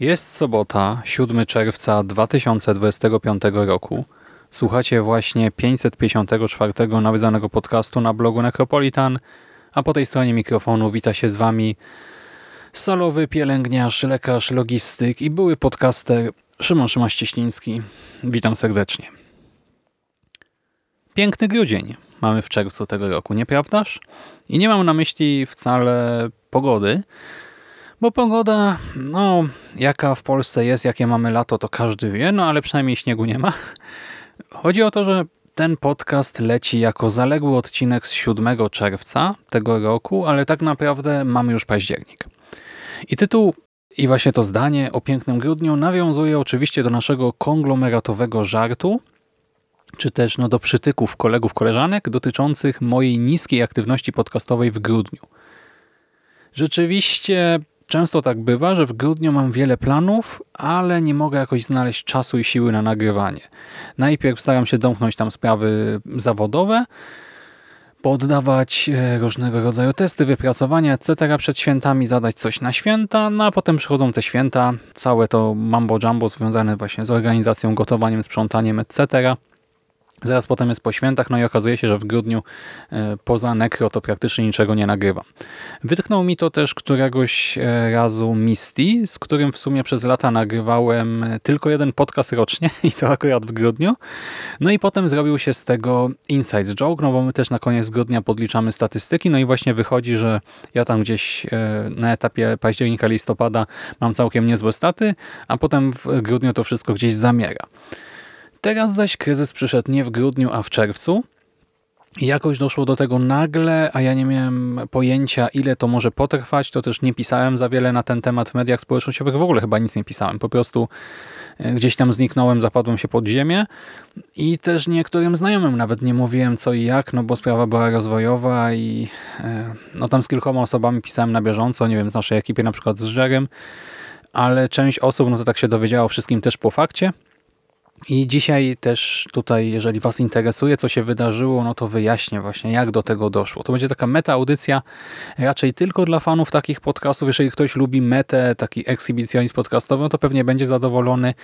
Jest sobota, 7 czerwca 2025 roku. Słuchacie właśnie 554 nawiedzonego podcastu na blogu Necropolitan, a po tej stronie mikrofonu wita się z Wami salowy pielęgniarz, lekarz, logistyk i były podcaster Szymon Szymaś-Cieśliński. Witam serdecznie. Piękny grudzień mamy w czerwcu tego roku, nieprawdaż? I nie mam na myśli wcale pogody, bo pogoda, no, jaka w Polsce jest, jakie mamy lato, to każdy wie, no ale przynajmniej śniegu nie ma. Chodzi o to, że ten podcast leci jako zaległy odcinek z 7 czerwca tego roku, ale tak naprawdę mamy już październik. I tytuł i właśnie to zdanie o pięknym grudniu nawiązuje oczywiście do naszego konglomeratowego żartu, czy też no, do przytyków kolegów, koleżanek dotyczących mojej niskiej aktywności podcastowej w grudniu. Rzeczywiście Często tak bywa, że w grudniu mam wiele planów, ale nie mogę jakoś znaleźć czasu i siły na nagrywanie. Najpierw staram się domknąć tam sprawy zawodowe, poddawać e, różnego rodzaju testy, wypracowania, etc. przed świętami, zadać coś na święta, no a potem przychodzą te święta, całe to mambo jumbo związane właśnie z organizacją, gotowaniem, sprzątaniem, etc. Zaraz potem jest po świętach, no i okazuje się, że w grudniu e, poza nekro to praktycznie niczego nie nagrywam. Wytknął mi to też któregoś e, razu Misty, z którym w sumie przez lata nagrywałem e, tylko jeden podcast rocznie i to akurat w grudniu. No i potem zrobił się z tego inside joke, no bo my też na koniec grudnia podliczamy statystyki, no i właśnie wychodzi, że ja tam gdzieś na etapie października, listopada mam całkiem niezłe staty, a potem w grudniu to wszystko gdzieś zamiera. Teraz zaś kryzys przyszedł nie w grudniu, a w czerwcu. Jakoś doszło do tego nagle, a ja nie miałem pojęcia, ile to może potrwać. To też nie pisałem za wiele na ten temat w mediach społecznościowych. W ogóle chyba nic nie pisałem. Po prostu e, gdzieś tam zniknąłem, zapadłem się pod ziemię i też niektórym znajomym nawet nie mówiłem co i jak, no bo sprawa była rozwojowa i e, no tam z kilkoma osobami pisałem na bieżąco, nie wiem, z naszej ekipy na przykład z Żerem, ale część osób, no to tak się dowiedziało wszystkim też po fakcie. I dzisiaj też tutaj, jeżeli Was interesuje, co się wydarzyło, no to wyjaśnię właśnie, jak do tego doszło. To będzie taka meta audycja raczej tylko dla fanów takich podcastów. Jeżeli ktoś lubi metę, taki ekshibicjonizm podcastowy, no to pewnie będzie zadowolony,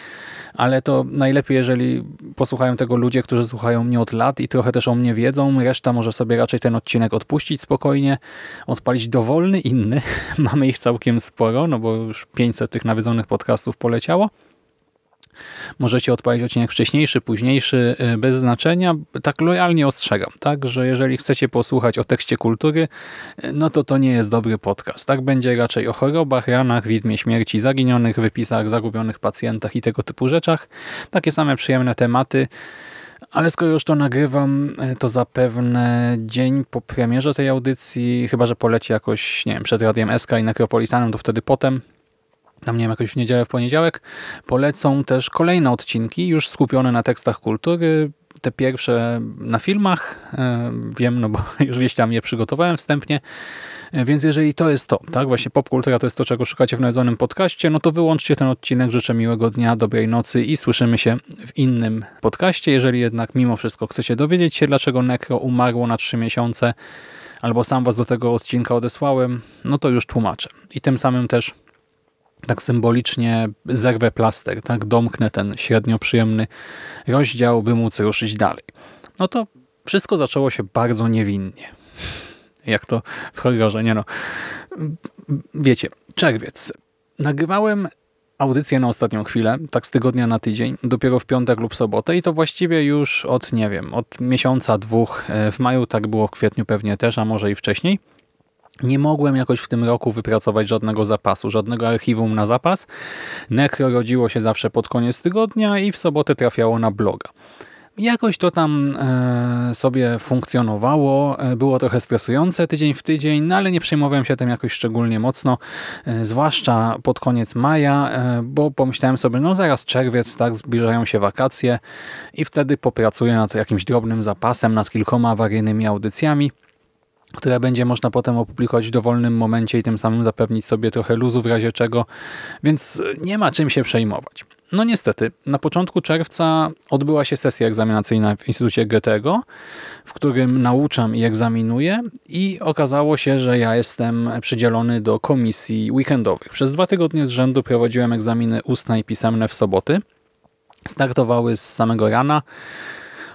ale to najlepiej, jeżeli posłuchają tego ludzie, którzy słuchają mnie od lat i trochę też o mnie wiedzą. Reszta może sobie raczej ten odcinek odpuścić spokojnie, odpalić dowolny, inny. Mamy ich całkiem sporo, no bo już 500 tych nawiedzonych podcastów poleciało. Możecie odpalić odcinek wcześniejszy, późniejszy, y, bez znaczenia. Tak lojalnie ostrzegam, tak, że jeżeli chcecie posłuchać o tekście kultury, y, no to to nie jest dobry podcast. Tak będzie raczej o chorobach, ranach, widmie śmierci, zaginionych wypisach, zagubionych pacjentach i tego typu rzeczach. Takie same przyjemne tematy. Ale skoro już to nagrywam, y, to zapewne dzień po premierze tej audycji, chyba że poleci jakoś, nie wiem, przed Radiem SK i Necropolitanem, to wtedy potem, tam nie wiem, jakoś w niedzielę, w poniedziałek, polecą też kolejne odcinki, już skupione na tekstach kultury, te pierwsze na filmach, e, wiem, no bo już gdzieś tam je przygotowałem wstępnie, e, więc jeżeli to jest to, tak, właśnie popkultura to jest to, czego szukacie w nawiedzonym podcaście, no to wyłączcie ten odcinek, życzę miłego dnia, dobrej nocy i słyszymy się w innym podcaście. Jeżeli jednak mimo wszystko chcecie dowiedzieć się, dlaczego Necro umarło na trzy miesiące, albo sam was do tego odcinka odesłałem, no to już tłumaczę. I tym samym też tak symbolicznie zerwę plaster, tak domknę ten średnio przyjemny rozdział, by móc ruszyć dalej. No to wszystko zaczęło się bardzo niewinnie. Jak to w horrorze, nie no. Wiecie, czerwiec. Nagrywałem audycję na ostatnią chwilę, tak z tygodnia na tydzień, dopiero w piątek lub sobotę i to właściwie już od, nie wiem, od miesiąca, dwóch, e, w maju tak było, w kwietniu pewnie też, a może i wcześniej. Nie mogłem jakoś w tym roku wypracować żadnego zapasu, żadnego archiwum na zapas. Necro rodziło się zawsze pod koniec tygodnia i w sobotę trafiało na bloga. Jakoś to tam e, sobie funkcjonowało, e, było trochę stresujące tydzień w tydzień, no ale nie przejmowałem się tym jakoś szczególnie mocno, e, zwłaszcza pod koniec maja, bo pomyślałem sobie, no zaraz czerwiec, tak, zbliżają się wakacje i wtedy popracuję nad jakimś drobnym zapasem, nad kilkoma awaryjnymi audycjami, które będzie można potem opublikować w dowolnym momencie i tym samym zapewnić sobie trochę luzu w razie czego, więc nie ma czym się przejmować. No niestety, na początku czerwca odbyła się sesja egzaminacyjna w Instytucie Goethego, w którym nauczam i egzaminuję i okazało się, że ja jestem przydzielony do komisji weekendowych. Przez dwa tygodnie z rzędu prowadziłem egzaminy ustne i pisemne w soboty. Startowały z samego rana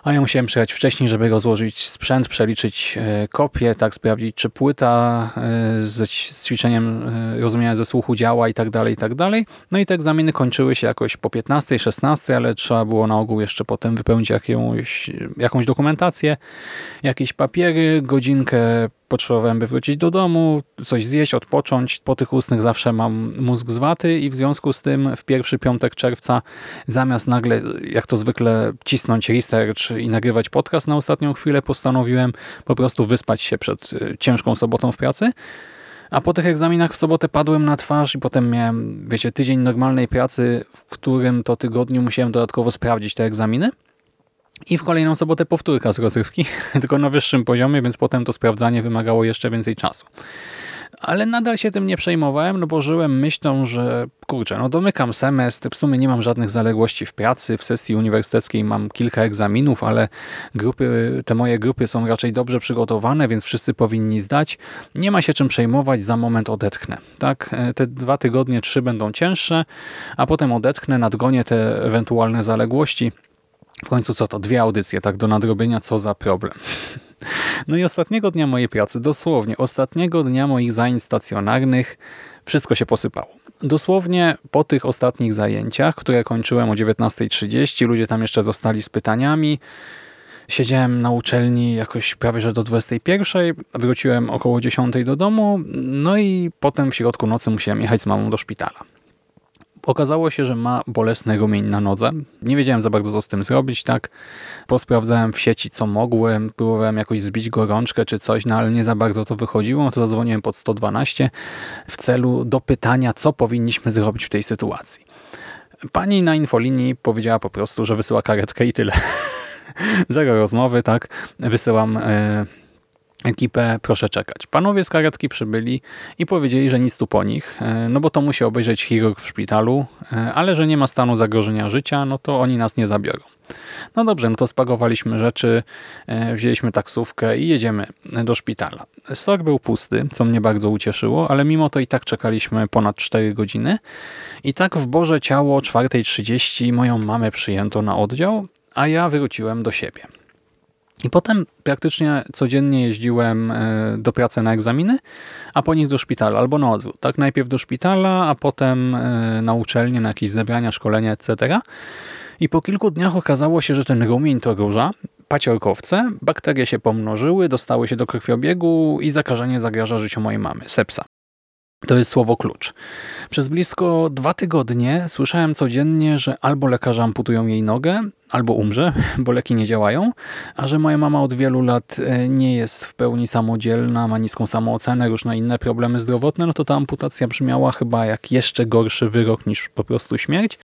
a ja musiałem przyjechać wcześniej, żeby rozłożyć sprzęt, przeliczyć e, kopię, tak sprawdzić, czy płyta e, z ćwiczeniem e, rozumienia ze słuchu działa i tak dalej, i tak dalej. No i te egzaminy kończyły się jakoś po 15, 16, ale trzeba było na ogół jeszcze potem wypełnić jakąś, jakąś dokumentację, jakieś papiery, godzinkę potrzebowałem by wrócić do domu, coś zjeść, odpocząć. Po tych ustnych zawsze mam mózg zwaty i w związku z tym w pierwszy piątek czerwca zamiast nagle, jak to zwykle, cisnąć research i nagrywać podcast na ostatnią chwilę, postanowiłem po prostu wyspać się przed y, ciężką sobotą w pracy. A po tych egzaminach w sobotę padłem na twarz i potem miałem, wiecie, tydzień normalnej pracy, w którym to tygodniu musiałem dodatkowo sprawdzić te egzaminy. I w kolejną sobotę powtórka z rozrywki, tylko na wyższym poziomie, więc potem to sprawdzanie wymagało jeszcze więcej czasu. Ale nadal się tym nie przejmowałem, no bo żyłem myślą, że kurczę, no domykam semestr, w sumie nie mam żadnych zaległości w pracy, w sesji uniwersyteckiej mam kilka egzaminów, ale grupy, te moje grupy są raczej dobrze przygotowane, więc wszyscy powinni zdać. Nie ma się czym przejmować, za moment odetchnę. Tak, e, te dwa tygodnie, trzy będą cięższe, a potem odetchnę, nadgonię te ewentualne zaległości w końcu co to? Dwie audycje, tak do nadrobienia, co za problem. No i ostatniego dnia mojej pracy, dosłownie ostatniego dnia moich zajęć stacjonarnych, wszystko się posypało. Dosłownie po tych ostatnich zajęciach, które kończyłem o 19.30, ludzie tam jeszcze zostali z pytaniami. Siedziałem na uczelni jakoś prawie że do 21.00, wróciłem około 10.00 do domu, no i potem w środku nocy musiałem jechać z mamą do szpitala. Okazało się, że ma bolesny rumień na nodze. Nie wiedziałem za bardzo, co z tym zrobić, tak? Posprawdzałem w sieci, co mogłem, próbowałem jakoś zbić gorączkę czy coś, no ale nie za bardzo to wychodziło, no to zadzwoniłem pod 112 w celu dopytania, co powinniśmy zrobić w tej sytuacji. Pani na infolinii powiedziała po prostu, że wysyła karetkę i tyle. Zero rozmowy, tak? Wysyłam... Yy, ekipę, proszę czekać. Panowie z karetki przybyli i powiedzieli, że nic tu po nich, e, no bo to musi obejrzeć chirurg w szpitalu, e, ale że nie ma stanu zagrożenia życia, no to oni nas nie zabiorą. No dobrze, no to spakowaliśmy rzeczy, e, wzięliśmy taksówkę i jedziemy do szpitala. Sok był pusty, co mnie bardzo ucieszyło, ale mimo to i tak czekaliśmy ponad 4 godziny i tak w Boże ciało o 4.30 moją mamę przyjęto na oddział, a ja wróciłem do siebie. I potem praktycznie codziennie jeździłem e, do pracy na egzaminy, a po nich do szpitala, albo na odwrót. Tak, najpierw do szpitala, a potem e, na uczelnię, na jakieś zebrania, szkolenia, etc. I po kilku dniach okazało się, że ten rumień to róża, paciorkowce, bakterie się pomnożyły, dostały się do krwiobiegu i zakażenie zagraża życiu mojej mamy, sepsa. To jest słowo klucz. Przez blisko dwa tygodnie słyszałem codziennie, że albo lekarze amputują jej nogę, albo umrze, bo leki nie działają, a że moja mama od wielu lat e, nie jest w pełni samodzielna, ma niską samoocenę, różne inne problemy zdrowotne, no to ta amputacja brzmiała chyba jak jeszcze gorszy wyrok niż po prostu śmierć,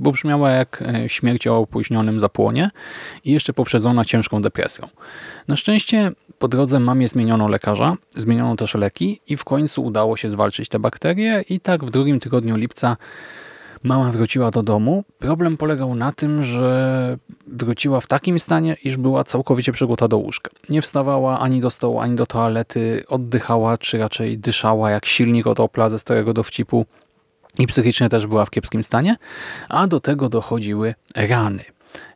bo brzmiała jak e, śmierć o opóźnionym zapłonie i jeszcze poprzedzona ciężką depresją. Na szczęście po drodze mamie zmieniono lekarza, zmieniono też leki i w końcu udało się zwalczyć te bakterie i tak w drugim tygodniu lipca mama wróciła do domu. Problem polegał na tym, że wróciła w takim stanie, iż była całkowicie przygota do łóżka. Nie wstawała ani do stołu, ani do toalety, oddychała, czy raczej dyszała jak silnik od Opla ze starego dowcipu i psychicznie też była w kiepskim stanie, a do tego dochodziły rany.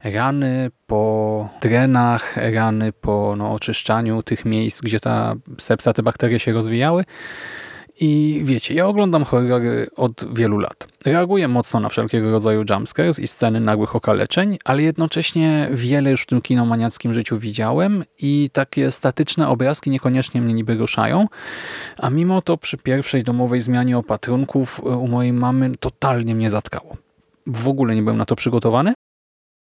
Rany po drenach, rany po no, oczyszczaniu tych miejsc, gdzie ta sepsa, te bakterie się rozwijały. I wiecie, ja oglądam horrory od wielu lat. Reaguję mocno na wszelkiego rodzaju jumpscares i sceny nagłych okaleczeń, ale jednocześnie wiele już w tym kinomaniackim życiu widziałem i takie statyczne obrazki niekoniecznie mnie niby ruszają, a mimo to przy pierwszej domowej zmianie opatrunków u mojej mamy totalnie mnie zatkało. W ogóle nie byłem na to przygotowany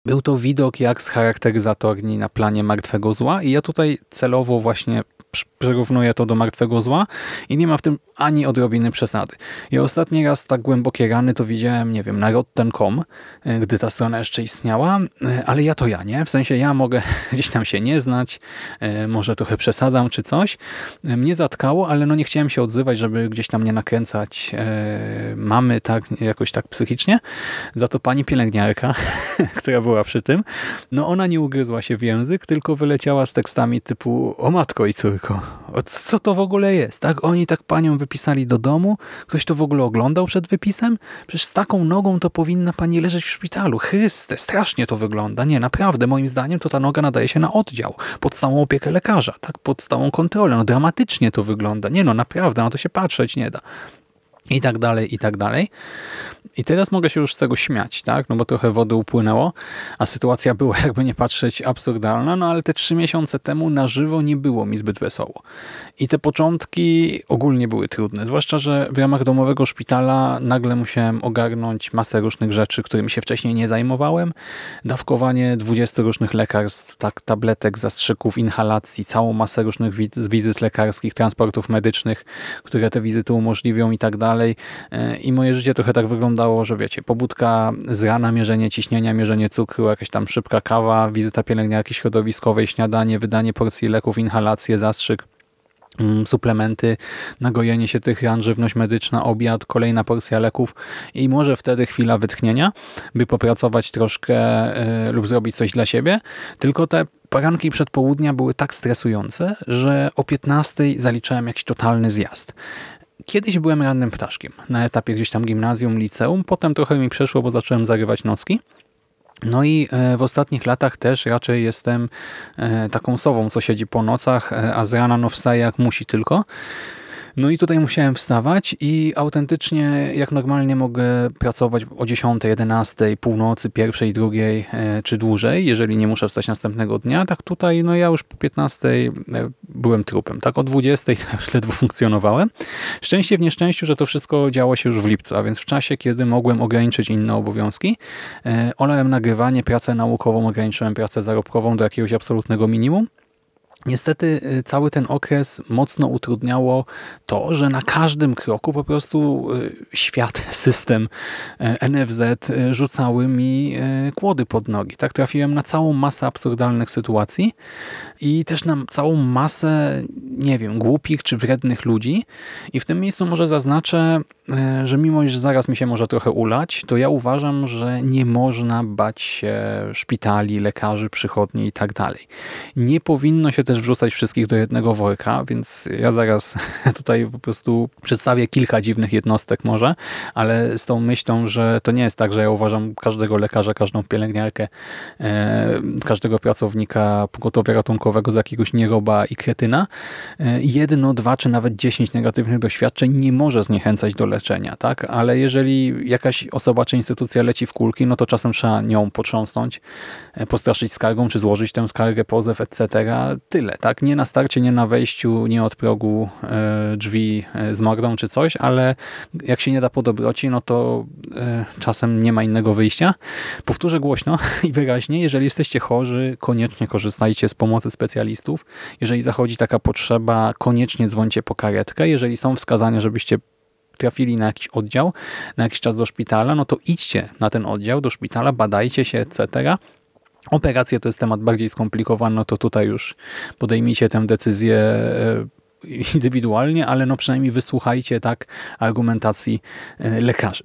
Był to widok jak z charakteryzatorni na planie martwego zła i ja tutaj celowo właśnie przyrównuję to do martwego zła i nie ma w tym ani odrobiny przesady. Ja ostatni raz tak głębokie rany to widziałem, nie wiem, na rotten.com, e, gdy ta strona jeszcze istniała, e, ale ja to ja, nie? W sensie ja mogę gdzieś tam się nie znać, e, może trochę przesadzam czy coś. Mnie zatkało, ale no nie chciałem się odzywać, żeby gdzieś tam nie nakręcać mamy tak, jakoś tak psychicznie. Za to pani pielęgniarka, która była przy tym, no ona nie ugryzła się w język, tylko wyleciała z tekstami typu o matko i córko, co to w ogóle jest? Tak, oni tak panią wypisali do domu? Ktoś to w ogóle oglądał przed wypisem? Przecież z taką nogą to powinna pani leżeć w szpitalu. Chryste, strasznie to wygląda. Nie, naprawdę, moim zdaniem to ta noga nadaje się na oddział, pod stałą opiekę lekarza, tak, pod stałą kontrolę. No dramatycznie to wygląda. Nie no, naprawdę, na to się patrzeć nie da i tak dalej, i tak dalej. I teraz mogę się już z tego śmiać, tak? No bo trochę wody upłynęło, a sytuacja była, jakby nie patrzeć, absurdalna, no ale te trzy miesiące temu na żywo nie było mi zbyt wesoło. I te początki ogólnie były trudne, zwłaszcza, że w ramach domowego szpitala nagle musiałem ogarnąć masę różnych rzeczy, którymi się wcześniej nie zajmowałem. Dawkowanie 20 różnych lekarstw, tak, tabletek, zastrzyków, inhalacji, całą masę różnych wizyt lekarskich, transportów medycznych, które te wizyty umożliwią i tak dalej. E, I moje życie trochę tak wyglądało, że wiecie, pobudka z rana, mierzenie ciśnienia, mierzenie cukru, jakaś tam szybka kawa, wizyta pielęgniarki środowiskowej, śniadanie, wydanie porcji leków, inhalacje, zastrzyk mm, suplementy, nagojenie się tych ran, żywność medyczna, obiad, kolejna porcja leków i może wtedy chwila wytchnienia, by popracować troszkę yy, lub zrobić coś dla siebie. Tylko te poranki przed południa były tak stresujące, że o 15 zaliczałem jakiś totalny zjazd. Kiedyś byłem rannym ptaszkiem na etapie gdzieś tam gimnazjum, liceum. Potem trochę mi przeszło, bo zacząłem zarywać nocki. No i e, w ostatnich latach też raczej jestem e, taką sową, co siedzi po nocach, e, a z rana no wstaje jak musi tylko. No i tutaj musiałem wstawać i autentycznie jak normalnie mogę pracować o 10, 11, północy, pierwszej, drugiej e, czy dłużej, jeżeli nie muszę wstać następnego dnia, tak tutaj no ja już po 15 e, byłem trupem. Tak o 20 już ledwo funkcjonowałem. Szczęście w nieszczęściu, że to wszystko działo się już w lipcu, a więc w czasie, kiedy mogłem ograniczyć inne obowiązki, e, olałem nagrywanie, pracę naukową, ograniczyłem pracę zarobkową do jakiegoś absolutnego minimum Niestety y, cały ten okres mocno utrudniało to, że na każdym kroku po prostu y, świat, system y, NFZ rzucały mi kłody pod nogi. Tak trafiłem na całą masę absurdalnych sytuacji i też na całą masę, nie wiem, głupich czy wrednych ludzi. I w tym miejscu może zaznaczę, że mimo, iż zaraz mi się może trochę ulać, to ja uważam, że nie można bać się szpitali, lekarzy, przychodni i tak dalej. Nie powinno się też wrzucać wszystkich do jednego worka, więc ja zaraz tutaj po prostu przedstawię kilka dziwnych jednostek może, ale z tą myślą, że to nie jest tak, że ja uważam każdego lekarza, każdą pielęgniarkę, e, każdego pracownika pogotowia ratunkowego za jakiegoś nieroba i kretyna. E, jedno, dwa czy nawet dziesięć negatywnych doświadczeń nie może zniechęcać do leczenia, tak? ale jeżeli jakaś osoba czy instytucja leci w kulki, no to czasem trzeba nią potrząsnąć, e, postraszyć skargą, czy złożyć tę skargę, pozew, etc. Tyle tak? Nie na starcie, nie na wejściu, nie od progu e, drzwi e, z mordą czy coś, ale jak się nie da po dobroci, no to czasem nie ma innego wyjścia. Powtórzę głośno i wyraźnie, jeżeli jesteście chorzy, koniecznie korzystajcie z pomocy specjalistów. Jeżeli zachodzi taka potrzeba, koniecznie dzwońcie po karetkę. Jeżeli są wskazania, żebyście trafili na jakiś oddział, na jakiś czas do szpitala, no to idźcie na ten oddział, do szpitala, badajcie się, etc. Operacje to jest temat bardziej skomplikowany, no to tutaj już podejmijcie tę decyzję e, indywidualnie, ale no przynajmniej wysłuchajcie tak argumentacji e, lekarzy.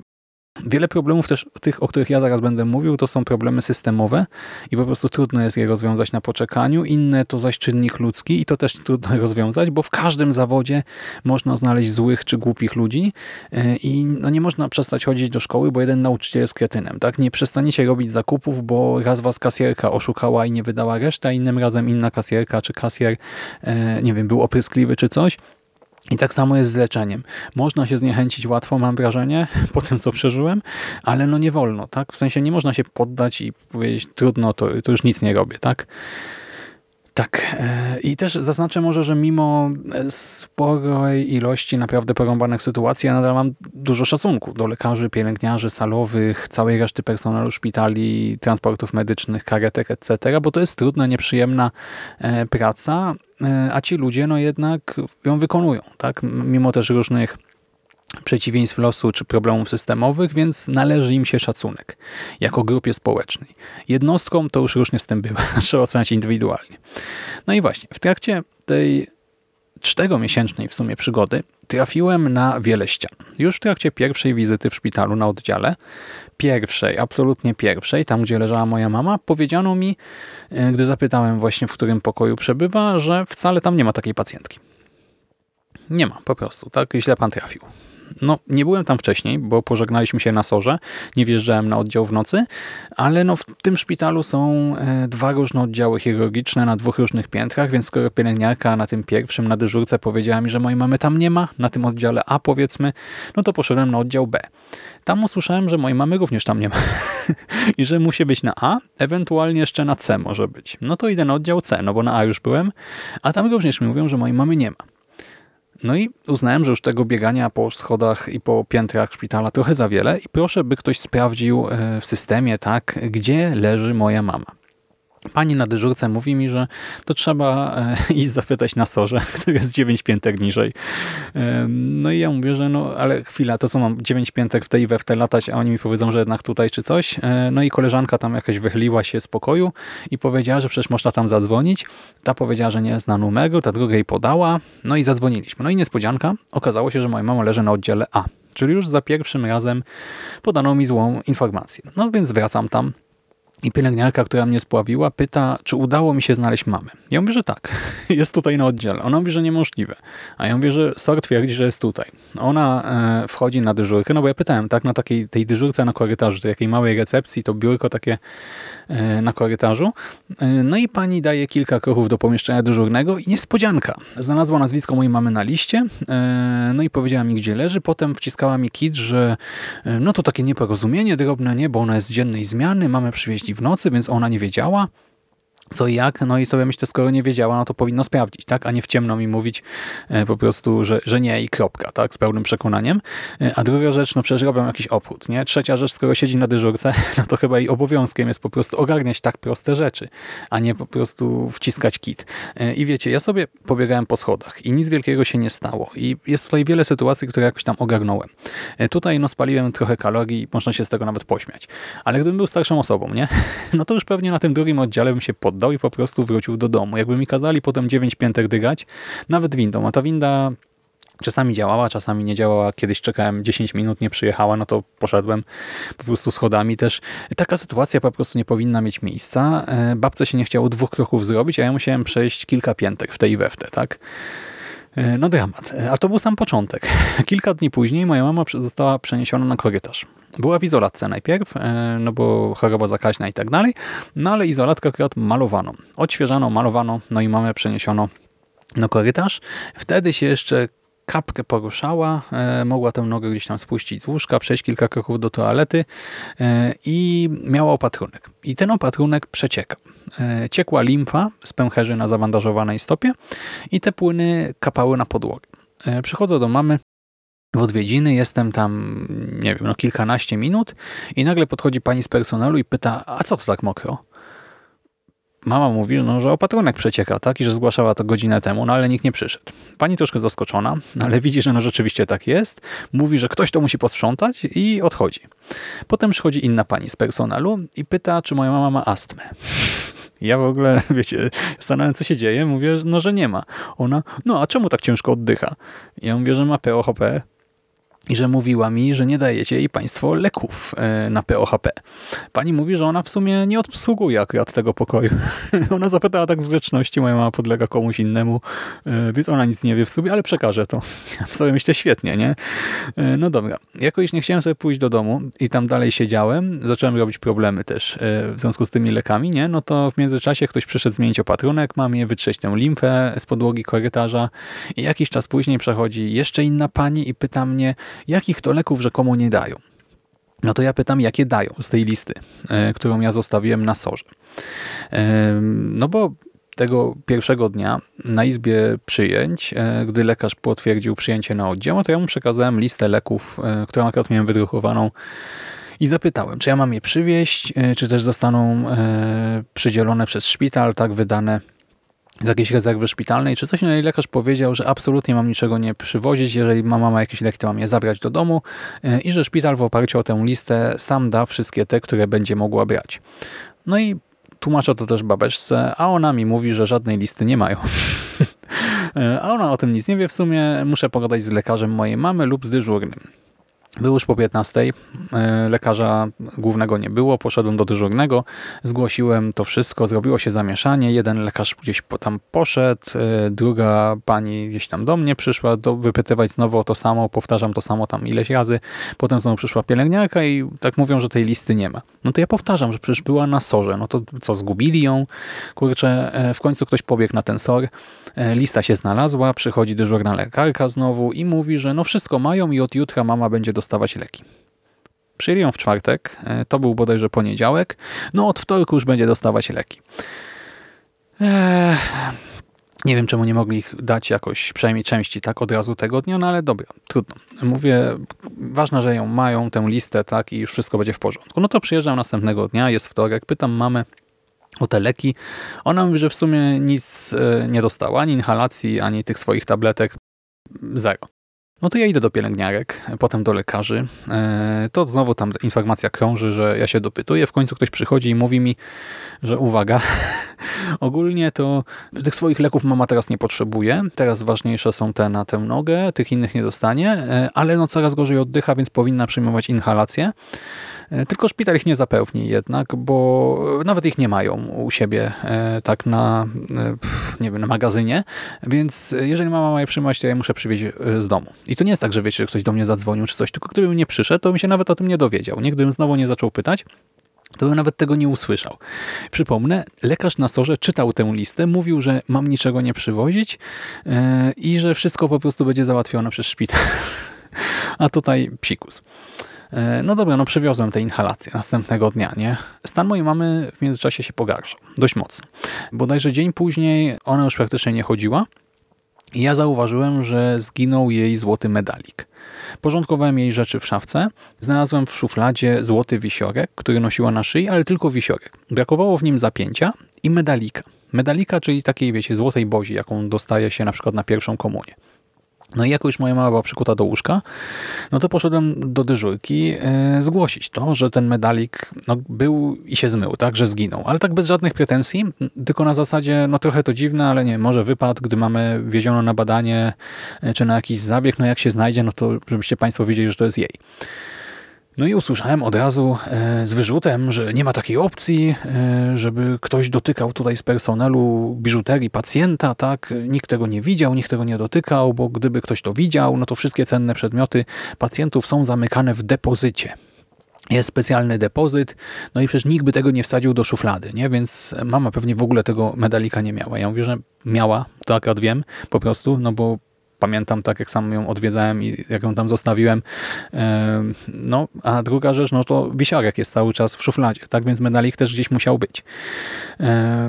Wiele problemów też tych, o których ja zaraz będę mówił, to są problemy systemowe i po prostu trudno jest je rozwiązać na poczekaniu. Inne to zaś czynnik ludzki i to też trudno rozwiązać, bo w każdym zawodzie można znaleźć złych czy głupich ludzi e, i no nie można przestać chodzić do szkoły, bo jeden nauczyciel jest kretynem. Tak? Nie przestaniecie robić zakupów, bo raz was kasjerka oszukała i nie wydała resztę, a innym razem inna kasjerka czy kasjer, e, nie wiem, był opryskliwy czy coś i tak samo jest z leczeniem. Można się zniechęcić łatwo, mam wrażenie, po tym co przeżyłem, ale no nie wolno, tak? W sensie nie można się poddać i powiedzieć trudno, to, to już nic nie robię, tak? Tak. e, I też zaznaczę może, że mimo e, sporej ilości naprawdę porąbanych sytuacji, ja nadal mam dużo szacunku do lekarzy, pielęgniarzy, salowych, całej reszty personelu szpitali, transportów medycznych, karetek, etc., bo to jest trudna, nieprzyjemna e, praca, a ci ludzie no jednak ją wykonują, tak? Mimo też różnych przeciwieństw losu czy problemów systemowych, więc należy im się szacunek jako grupie społecznej. Jednostkom to już różnie z tym bywa, trzeba oceniać indywidualnie. No i właśnie, w trakcie tej czteromiesięcznej w sumie przygody trafiłem na wiele ścian. Już w trakcie pierwszej wizyty w szpitalu na oddziale, pierwszej, absolutnie pierwszej, tam gdzie leżała moja mama, powiedziano mi, e, gdy zapytałem właśnie w którym pokoju przebywa, że wcale tam nie ma takiej pacjentki. Nie ma, po prostu, tak? Źle pan trafił. No, nie byłem tam wcześniej, bo pożegnaliśmy się na sorze, nie wjeżdżałem na oddział w nocy, ale no w tym szpitalu są e, dwa różne oddziały chirurgiczne na dwóch różnych piętrach, więc skoro pielęgniarka na tym pierwszym, na dyżurce powiedziała mi, że mojej mamy tam nie ma, na tym oddziale A powiedzmy, no to poszedłem na oddział B. Tam usłyszałem, że mojej mamy również tam nie ma i że musi być na A, ewentualnie jeszcze na C może być. No to idę na oddział C, no bo na A już byłem, a tam również mi mówią, że mojej mamy nie ma. No i uznałem, że już tego biegania po schodach i po piętrach szpitala trochę za wiele i proszę, by ktoś sprawdził e, w systemie, tak, gdzie leży moja mama. Pani na dyżurce mówi mi, że to trzeba e, iść zapytać na sorze, który jest 9 piętek niżej. No i ja mówię, że no ale chwila, to co mam 9 piętek w tej i we w te latać, a oni mi powiedzą, że jednak tutaj czy coś. E, no i koleżanka tam jakaś wychyliła się z pokoju i powiedziała, że przecież można tam zadzwonić. Ta powiedziała, że nie zna numeru, ta druga jej podała. No i zadzwoniliśmy. No i niespodzianka, okazało się, że moja mama leży na oddziale A. Czyli już za pierwszym razem podano mi złą informację. No więc wracam tam i pielęgniarka, która mnie spławiła, pyta, czy udało mi się znaleźć mamę. Ja mówię, że tak. Jest tutaj na oddziale. Ona mówi, że niemożliwe. A ja mówię, że SOR twierdzi, że jest tutaj. Ona e, wchodzi na dyżurkę, no bo ja pytałem, tak, na takiej tej dyżurce na korytarzu, takiej małej recepcji, to biurko takie na korytarzu. E, no i pani daje kilka kroków do pomieszczenia dyżurnego i niespodzianka. Znalazła nazwisko mojej mamy na liście, e, no i powiedziała mi, gdzie leży. Potem wciskała mi kit, że e, no to takie nieporozumienie drobne, nie, bo ona jest z dziennej zmiany, mamy przywieźli w nocy, więc ona nie wiedziała co i jak, no i sobie myślę, skoro nie wiedziała, no to powinno sprawdzić, tak, a nie w ciemno mi mówić e, po prostu, że, że nie i kropka, tak, z pełnym przekonaniem. E, a druga rzecz, no przecież robią jakiś obchód, nie? Trzecia rzecz, skoro siedzi na dyżurce, no to chyba jej obowiązkiem jest po prostu ogarniać tak proste rzeczy, a nie po prostu wciskać kit. E, I wiecie, ja sobie pobiegałem po schodach i nic wielkiego się nie stało i jest tutaj wiele sytuacji, które jakoś tam ogarnąłem. Tutaj no spaliłem trochę kalorii, można się z tego nawet pośmiać, ale gdybym był starszą osobą, nie? No to już pewnie na tym drugim oddziale bym się pod oddał i po prostu wrócił do domu. Jakby mi kazali potem 9 piętek dygać, nawet windą, a ta winda Czasami działała, czasami nie działała. Kiedyś czekałem 10 minut, nie przyjechała, no to poszedłem po prostu schodami też. Taka sytuacja po prostu nie powinna mieć miejsca. E, babce się nie chciało dwóch kroków zrobić, a ja musiałem przejść kilka piętek w tej i we w te, tak? E, no dramat. E, a to był sam początek. Kilka dni później moja mama została przeniesiona na korytarz. Była w izolatce najpierw, e, no bo choroba zakaźna i tak dalej, no ale izolatkę akurat malowano. Odświeżano, malowano, no i mamę przeniesiono na korytarz. Wtedy się jeszcze kapkę poruszała, mogła tę nogę gdzieś tam spuścić z łóżka, przejść kilka kroków do toalety i miała opatrunek. I ten opatrunek przeciekał. E, ciekła limfa z pęcherzy na zabandażowanej stopie i te płyny kapały na podłogę. E, przychodzę do mamy w odwiedziny, jestem tam, nie wiem, no kilkanaście minut i nagle podchodzi pani z personelu i pyta, a co to tak mokro? Mama mówi, no, że opatrunek przecieka, tak? I że zgłaszała to godzinę temu, no ale nikt nie przyszedł. Pani troszkę zaskoczona, no, ale widzi, że no rzeczywiście tak jest. Mówi, że ktoś to musi posprzątać i odchodzi. Potem przychodzi inna pani z personelu i pyta, czy moja mama ma astmę. Ja w ogóle, wiecie, zastanawiam co się dzieje, mówię, no, że nie ma. Ona, no a czemu tak ciężko oddycha? Ja mówię, że ma POHP i że mówiła mi, że nie dajecie jej państwo leków e, na POHP. Pani mówi, że ona w sumie nie obsługuje akurat tego pokoju. ona zapytała tak z grzeczności, moja mama podlega komuś innemu, e, więc ona nic nie wie w sobie, ale przekaże to. Ja sobie myślę, świetnie, nie? E, no dobra. Jakoś nie chciałem sobie pójść do domu i tam dalej siedziałem. Zacząłem robić problemy też w związku z tymi lekami, nie? No to w międzyczasie ktoś przyszedł zmienić opatrunek, mam je wytrzeć tę limfę z podłogi korytarza i jakiś czas później przechodzi jeszcze inna pani i pyta mnie, jakich to leków rzekomo nie dają. No to ja pytam, jakie dają z tej listy, e, którą ja zostawiłem na sorze. E, no bo tego pierwszego dnia na izbie przyjęć, e, gdy lekarz potwierdził przyjęcie na oddział, to ja mu przekazałem listę leków, którą akurat miałem wydrukowaną i zapytałem, czy ja mam je przywieźć, czy też zostaną przydzielone przez szpital, tak wydane z jakiejś rezerwy szpitalnej, czy coś. No i lekarz powiedział, że absolutnie mam niczego nie przywozić, jeżeli mama ma jakieś leki, to mam je zabrać do domu i że szpital w oparciu o tę listę sam da wszystkie te, które będzie mogła brać. No i tłumaczę to też babeczce, a ona mi mówi, że żadnej listy nie mają. a ona o tym nic nie wie w sumie. Muszę pogadać z lekarzem mojej mamy lub z dyżurnym. Był już po 15. E, lekarza głównego nie było. Poszedłem do dyżurnego, zgłosiłem to wszystko, zrobiło się zamieszanie. Jeden lekarz gdzieś tam poszedł, e, druga pani gdzieś tam do mnie przyszła do, wypytywać znowu o to samo, powtarzam to samo tam ileś razy. Potem znowu przyszła pielęgniarka i tak mówią, że tej listy nie ma. No to ja powtarzam, że przecież była na sorze. No to co, zgubili ją? Kurczę, e, w końcu ktoś pobiegł na ten sor. Lista się znalazła, przychodzi dyżurna lekarka znowu i mówi, że no wszystko mają i od jutra mama będzie dostała dostawać leki. Przyjęli ją w czwartek, e, to był bodajże poniedziałek, no od wtorku już będzie dostawać leki. Eee, nie wiem, czemu nie mogli ich dać jakoś, przynajmniej części, tak, od razu tego dnia, no ale dobra, trudno. Mówię, ważne, że ją mają, tę listę, tak, i już wszystko będzie w porządku. No to przyjeżdżam następnego dnia, jest wtorek, pytam mamę o te leki. Ona mówi, że w sumie nic e, nie dostała, ani inhalacji, ani tych swoich tabletek, zero. No to ja idę do pielęgniarek, potem do lekarzy. E, to znowu tam informacja krąży, że ja się dopytuję. W końcu ktoś przychodzi i mówi mi, że uwaga, ogólnie to tych swoich leków mama teraz nie potrzebuje. Teraz ważniejsze są te na tę nogę, tych innych nie dostanie, e, ale no coraz gorzej oddycha, więc powinna przyjmować inhalację. E, tylko szpital ich nie zapełni jednak, bo nawet ich nie mają u siebie e, tak na, e, nie wiem, na magazynie, więc jeżeli mama ma je przyjmować, to ja muszę przywieźć z domu. I to nie jest tak, że wiecie, że ktoś do mnie zadzwonił czy coś, tylko gdybym nie przyszedł, to bym się nawet o tym nie dowiedział. Nie, gdybym znowu nie zaczął pytać, to bym nawet tego nie usłyszał. Przypomnę, lekarz na sorze czytał tę listę, mówił, że mam niczego nie przywozić yy, i że wszystko po prostu będzie załatwione przez szpital. A tutaj psikus. E, no dobra, no przywiozłem te inhalacje następnego dnia, nie? Stan mojej mamy w międzyczasie się pogarszał. Dość mocno. Bodajże dzień później ona już praktycznie nie chodziła i ja zauważyłem, że zginął jej złoty medalik. Porządkowałem jej rzeczy w szafce. Znalazłem w szufladzie złoty wisiorek, który nosiła na szyi, ale tylko wisiorek. Brakowało w nim zapięcia i medalika. Medalika, czyli takiej, wiecie, złotej bozi, jaką dostaje się na przykład na pierwszą komunię. No i jako już moja mama była przykuta do łóżka, no to poszedłem do dyżurki e, zgłosić to, że ten medalik no, był i się zmył, tak, że zginął. Ale tak bez żadnych pretensji, tylko na zasadzie, no trochę to dziwne, ale nie, może wypadł, gdy mamy wieziono na badanie e, czy na jakiś zabieg, no jak się znajdzie, no to żebyście Państwo wiedzieli, że to jest jej. No i usłyszałem od razu e, z wyrzutem, że nie ma takiej opcji, e, żeby ktoś dotykał tutaj z personelu biżuterii pacjenta, tak? Nikt tego nie widział, nikt tego nie dotykał, bo gdyby ktoś to widział, no to wszystkie cenne przedmioty pacjentów są zamykane w depozycie. Jest specjalny depozyt, no i przecież nikt by tego nie wsadził do szuflady, nie? Więc mama pewnie w ogóle tego medalika nie miała. Ja mówię, że miała, to akurat wiem po prostu, no bo pamiętam tak, jak sam ją odwiedzałem i jak ją tam zostawiłem. No, a druga rzecz, no to wisiorek jest cały czas w szufladzie, tak więc medalik też gdzieś musiał być.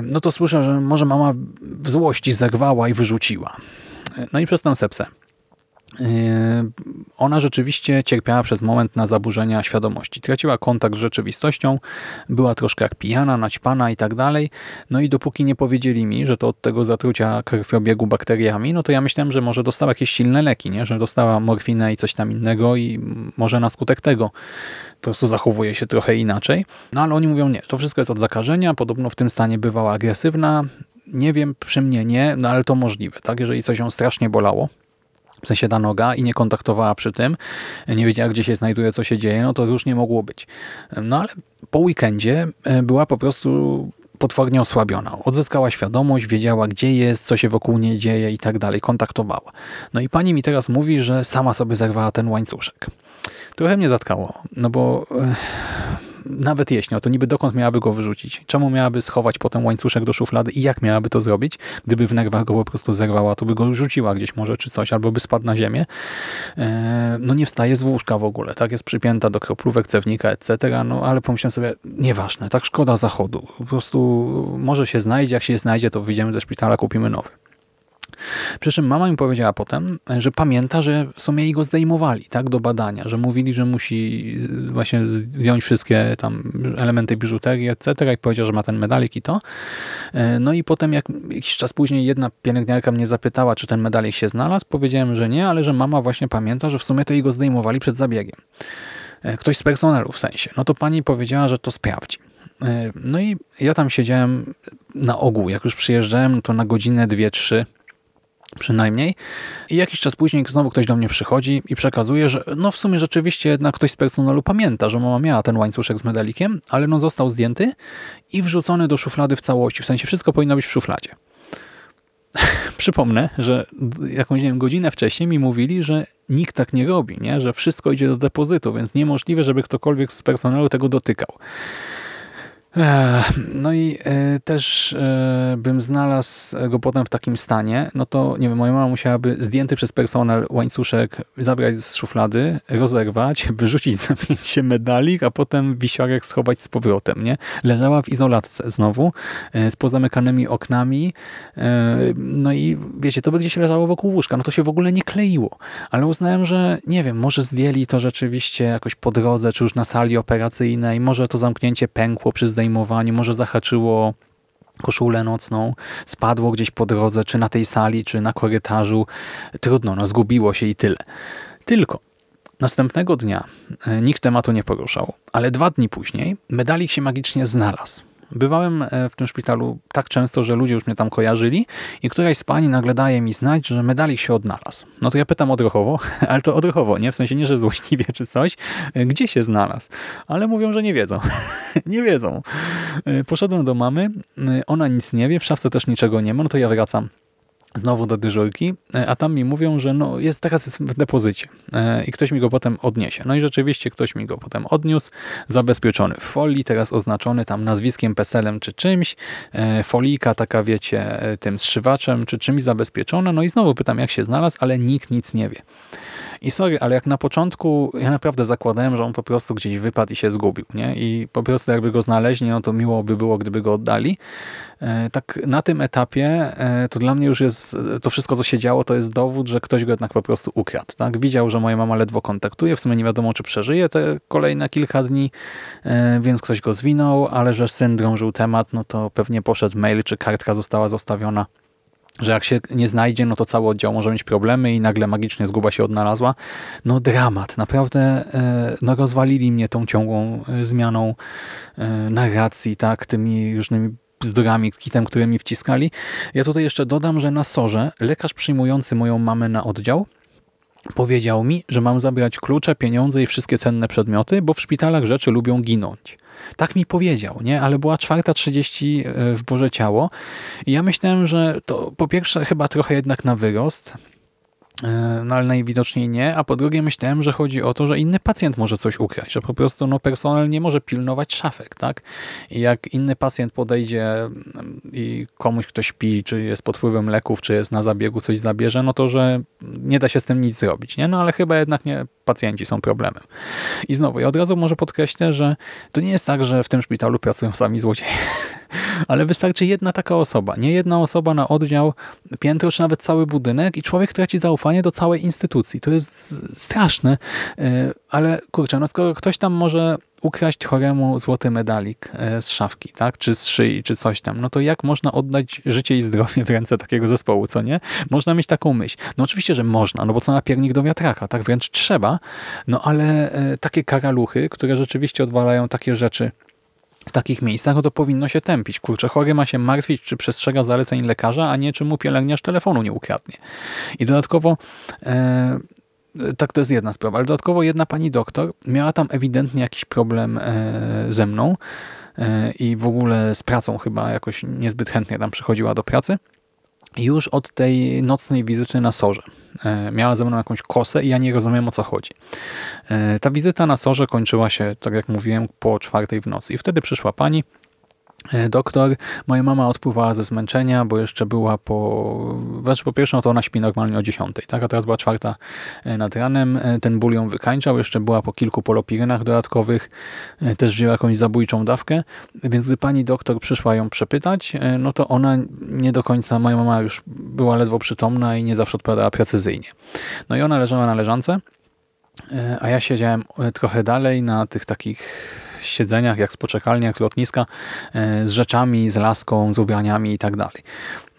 No to słyszę, że może mama w złości zerwała i wyrzuciła. No i przez tę sepsę. Yy, ona rzeczywiście cierpiała przez moment na zaburzenia świadomości. Traciła kontakt z rzeczywistością, była troszkę jak pijana, naćpana i tak dalej. No i dopóki nie powiedzieli mi, że to od tego zatrucia krwiobiegu bakteriami, no to ja myślałem, że może dostała jakieś silne leki, nie? że dostała morfinę i coś tam innego i może na skutek tego po prostu zachowuje się trochę inaczej. No ale oni mówią nie, to wszystko jest od zakażenia, podobno w tym stanie bywała agresywna, nie wiem, przy mnie nie, no ale to możliwe, tak? Jeżeli coś ją strasznie bolało, w sensie ta noga i nie kontaktowała przy tym, nie wiedziała gdzie się znajduje, co się dzieje, no to już nie mogło być. No ale po weekendzie e, była po prostu potwornie osłabiona. Odzyskała świadomość, wiedziała gdzie jest, co się wokół niej dzieje i tak dalej, kontaktowała. No i pani mi teraz mówi, że sama sobie zerwała ten łańcuszek. Trochę mnie zatkało, no bo nawet jeśli, no to niby dokąd miałaby go wyrzucić? Czemu miałaby schować potem łańcuszek do szuflady i jak miałaby to zrobić? Gdyby w nerwach go po prostu zerwała, to by go rzuciła gdzieś może czy coś, albo by spadł na ziemię. E, no nie wstaje z łóżka w ogóle, tak? Jest przypięta do kroplówek, cewnika, etc. No ale pomyślałem sobie, nieważne, tak szkoda zachodu. Po prostu może się znajdzie, jak się znajdzie, to wyjdziemy ze szpitala, kupimy nowy. Przy czym mama mi powiedziała potem, że pamięta, że w sumie go zdejmowali tak, do badania, że mówili, że musi właśnie zdjąć wszystkie tam elementy biżuterii, etc. i powiedział, że ma ten medalik i to. E, no i potem jak jakiś czas później jedna pielęgniarka mnie zapytała, czy ten medalik się znalazł, powiedziałem, że nie, ale że mama właśnie pamięta, że w sumie to jej go zdejmowali przed zabiegiem. E, ktoś z personelu w sensie. No to pani powiedziała, że to sprawdzi. E, no i ja tam siedziałem na ogół. Jak już przyjeżdżałem, to na godzinę, dwie, trzy przynajmniej. I jakiś czas później znowu ktoś do mnie przychodzi i przekazuje, że no w sumie rzeczywiście jednak ktoś z personelu pamięta, że mama miała ten łańcuszek z medalikiem, ale no został zdjęty i wrzucony do szuflady w całości. W sensie wszystko powinno być w szufladzie. Przypomnę, że jakąś nie wiem, godzinę wcześniej mi mówili, że nikt tak nie robi, nie? że wszystko idzie do depozytu, więc niemożliwe, żeby ktokolwiek z personelu tego dotykał. No i e, też e, bym znalazł go potem w takim stanie, no to nie wiem, moja mama musiałaby zdjęty przez personel łańcuszek zabrać z szuflady, rozerwać, wyrzucić zamięcie medalik, a potem wisiorek schować z powrotem, nie? Leżała w izolatce znowu, e, z pozamykanymi oknami, no i wiecie, to by gdzieś leżało wokół łóżka, no to się w ogóle nie kleiło, ale uznałem, że nie wiem, może zdjęli to rzeczywiście jakoś po drodze, czy już na sali operacyjnej, może to zamknięcie pękło przy zdejmowaniu zdejmowaniu, może zahaczyło koszulę nocną, spadło gdzieś po drodze, czy na tej sali, czy na korytarzu. Trudno, no zgubiło się i tyle. Tylko następnego dnia e, nikt tematu nie poruszał, ale dwa dni później medalik się magicznie znalazł. Bywałem e, w tym szpitalu tak często, że ludzie już mnie tam kojarzyli i któraś z pani nagle daje mi znać, że medalik się odnalazł. No to ja pytam odruchowo, ale to odruchowo, nie? W sensie nie, że złośliwie czy coś. E, gdzie się znalazł? Ale mówią, że nie wiedzą. nie wiedzą. E, poszedłem do mamy, ona nic nie wie, w szafce też niczego nie ma, no to ja wracam znowu do dyżurki, e, a tam mi mówią, że no jest, teraz jest w depozycie e, i ktoś mi go potem odniesie. No i rzeczywiście ktoś mi go potem odniósł, zabezpieczony w folii, teraz oznaczony tam nazwiskiem, peselem czy czymś, e, folika taka wiecie, tym zszywaczem czy czymś zabezpieczona. No i znowu pytam jak się znalazł, ale nikt nic nie wie. I sorry, ale jak na początku ja naprawdę zakładałem, że on po prostu gdzieś wypadł i się zgubił. Nie? I po prostu jakby go znaleźli, no to miło by było, gdyby go oddali. E, tak na tym etapie e, to dla mnie już jest, to wszystko co się działo, to jest dowód, że ktoś go jednak po prostu ukradł. Tak? Widział, że moja mama ledwo kontaktuje, w sumie nie wiadomo, czy przeżyje te kolejne kilka dni, e, więc ktoś go zwinął, ale że syn drążył temat, no to pewnie poszedł mail, czy kartka została zostawiona że jak się nie znajdzie, no to cały oddział może mieć problemy i nagle magicznie zguba się odnalazła. No dramat, naprawdę e, no rozwalili mnie tą ciągłą e, zmianą e, narracji, tak, tymi różnymi bzdurami, kitem, które mi wciskali. Ja tutaj jeszcze dodam, że na sorze lekarz przyjmujący moją mamę na oddział powiedział mi, że mam zabrać klucze, pieniądze i wszystkie cenne przedmioty, bo w szpitalach rzeczy lubią ginąć. Tak mi powiedział, nie? Ale była czwarta trzydzieści e, w Boże Ciało i ja myślałem, że to po pierwsze chyba trochę jednak na wyrost, no ale najwidoczniej nie, a po drugie myślałem, że chodzi o to, że inny pacjent może coś ukraść, że po prostu no, personel nie może pilnować szafek, tak? I jak inny pacjent podejdzie mm, i komuś ktoś śpi, czy jest pod wpływem leków, czy jest na zabiegu, coś zabierze, no to, że nie da się z tym nic zrobić, nie? No ale chyba jednak nie pacjenci są problemem. I znowu, ja od razu może podkreślę, że to nie jest tak, że w tym szpitalu pracują sami złodzieje, ale wystarczy jedna taka osoba, nie jedna osoba na oddział, piętro, czy nawet cały budynek i człowiek traci zaufanie do całej instytucji. To jest straszne, e, ale kurczę, no skoro ktoś tam może ukraść choremu złoty medalik e, z szafki, tak? czy z szyi, czy coś tam, no to jak można oddać życie i zdrowie w ręce takiego zespołu, co nie? Można mieć taką myśl. No oczywiście, że można, no bo co na piernik do wiatraka, tak wręcz trzeba, no ale e, takie karaluchy, które rzeczywiście odwalają takie rzeczy w takich miejscach, no to powinno się tępić. Kurczę, chory ma się martwić, czy przestrzega zaleceń lekarza, a nie czy mu pielęgniarz telefonu nie ukradnie. I dodatkowo e, tak to jest jedna sprawa, ale dodatkowo jedna pani doktor miała tam ewidentnie jakiś problem e, ze mną e, i w ogóle z pracą chyba jakoś niezbyt chętnie tam przychodziła do pracy. Już od tej nocnej wizyty na Sorze. E, miała ze mną jakąś kosę i ja nie rozumiem o co chodzi. E, ta wizyta na Sorze kończyła się, tak jak mówiłem, po czwartej w nocy i wtedy przyszła pani, doktor. Moja mama odpływała ze zmęczenia, bo jeszcze była po... Znaczy po pierwsze, no to ona śpi normalnie o 10, tak? a teraz była czwarta e, nad ranem. E, ten ból ją wykańczał, jeszcze była po kilku polopirynach dodatkowych, też wzięła jakąś zabójczą dawkę, więc gdy pani doktor przyszła ją przepytać, no to ona nie do końca, moja mama już była ledwo przytomna i nie zawsze odpowiadała precyzyjnie. No i ona leżała na leżance, a ja siedziałem trochę dalej na tych takich siedzeniach, jak z poczekalni, jak z lotniska, e, z rzeczami, z laską, z ubraniami i tak dalej.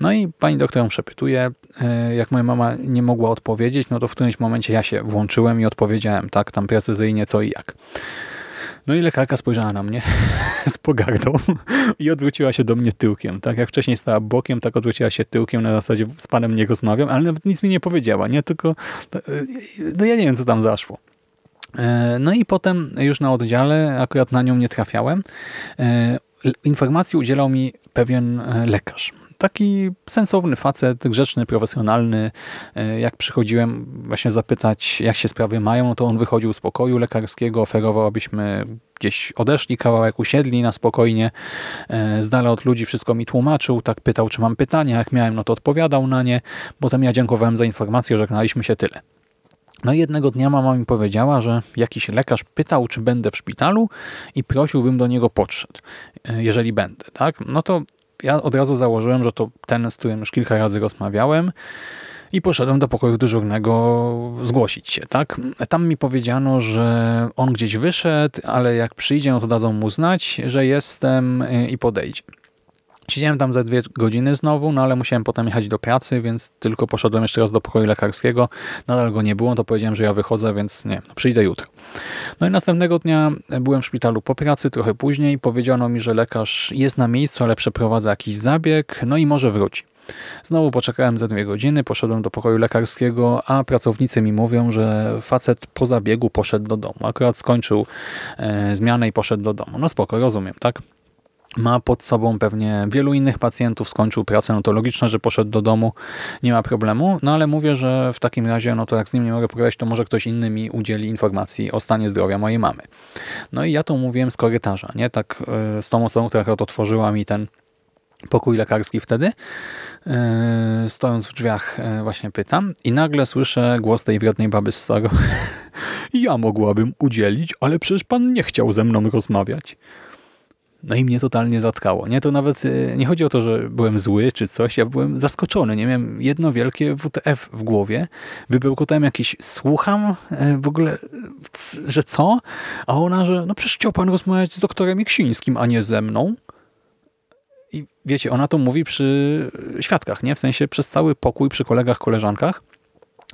No i pani doktor ją przepytuje. E, jak moja mama nie mogła odpowiedzieć, no to w którymś momencie ja się włączyłem i odpowiedziałem tak tam precyzyjnie co i jak. No i lekarka spojrzała na mnie z pogardą i odwróciła się do mnie tyłkiem. Tak jak wcześniej stała bokiem, tak odwróciła się tyłkiem, na zasadzie z panem nie rozmawiam, ale nawet nic mi nie powiedziała, nie? Tylko, e, no ja nie wiem, co tam zaszło. E, no i potem już na oddziale, akurat na nią nie trafiałem, e, informacji udzielał mi pewien e, lekarz. Taki sensowny facet, grzeczny, profesjonalny. Jak przychodziłem właśnie zapytać, jak się sprawy mają, to on wychodził z pokoju lekarskiego, oferował, abyśmy gdzieś odeszli, kawałek usiedli na spokojnie, z dala od ludzi wszystko mi tłumaczył, tak pytał, czy mam pytania, jak miałem, no to odpowiadał na nie. Potem ja dziękowałem za informację, żegnaliśmy się tyle. No i jednego dnia mama mi powiedziała, że jakiś lekarz pytał, czy będę w szpitalu i prosił, bym do niego podszedł, e, jeżeli będę. tak? No to ja od razu założyłem, że to ten, z którym już kilka razy rozmawiałem i poszedłem do pokoju dyżurnego zgłosić się. tak? Tam mi powiedziano, że on gdzieś wyszedł, ale jak przyjdzie, no to dadzą mu znać, że jestem e, i podejdzie. Siedziałem tam za dwie godziny znowu, no ale musiałem potem jechać do pracy, więc tylko poszedłem jeszcze raz do pokoju lekarskiego. Nadal go nie było, to powiedziałem, że ja wychodzę, więc nie, no przyjdę jutro. No i następnego dnia byłem w szpitalu po pracy, trochę później. Powiedziano mi, że lekarz jest na miejscu, ale przeprowadza jakiś zabieg, no i może wróci. Znowu poczekałem za dwie godziny, poszedłem do pokoju lekarskiego, a pracownicy mi mówią, że facet po zabiegu poszedł do domu. Akurat skończył e, zmianę i poszedł do domu. No spoko, rozumiem, tak? Ma pod sobą pewnie wielu innych pacjentów, skończył pracę, no to logiczne, że poszedł do domu, nie ma problemu, no ale mówię, że w takim razie, no to jak z nim nie mogę pogadać, to może ktoś inny mi udzieli informacji o stanie zdrowia mojej mamy. No i ja to mówiłem z korytarza, nie? Tak e, z tą osobą, która otworzyła mi ten pokój lekarski wtedy, e, stojąc w drzwiach e, właśnie pytam i nagle słyszę głos tej wrednej baby z Saro. ja mogłabym udzielić, ale przecież pan nie chciał ze mną rozmawiać. No i mnie totalnie zatkało. Nie, to nawet e, nie chodzi o to, że byłem zły czy coś, ja byłem zaskoczony. Nie miałem jedno wielkie WTF w głowie. Wybełkotałem jakiś słucham e, w ogóle, że co? A ona, że no przecież chciał pan rozmawiać z doktorem Iksińskim, a nie ze mną. I wiecie, ona to mówi przy świadkach, nie? W sensie przez cały pokój, przy kolegach, koleżankach.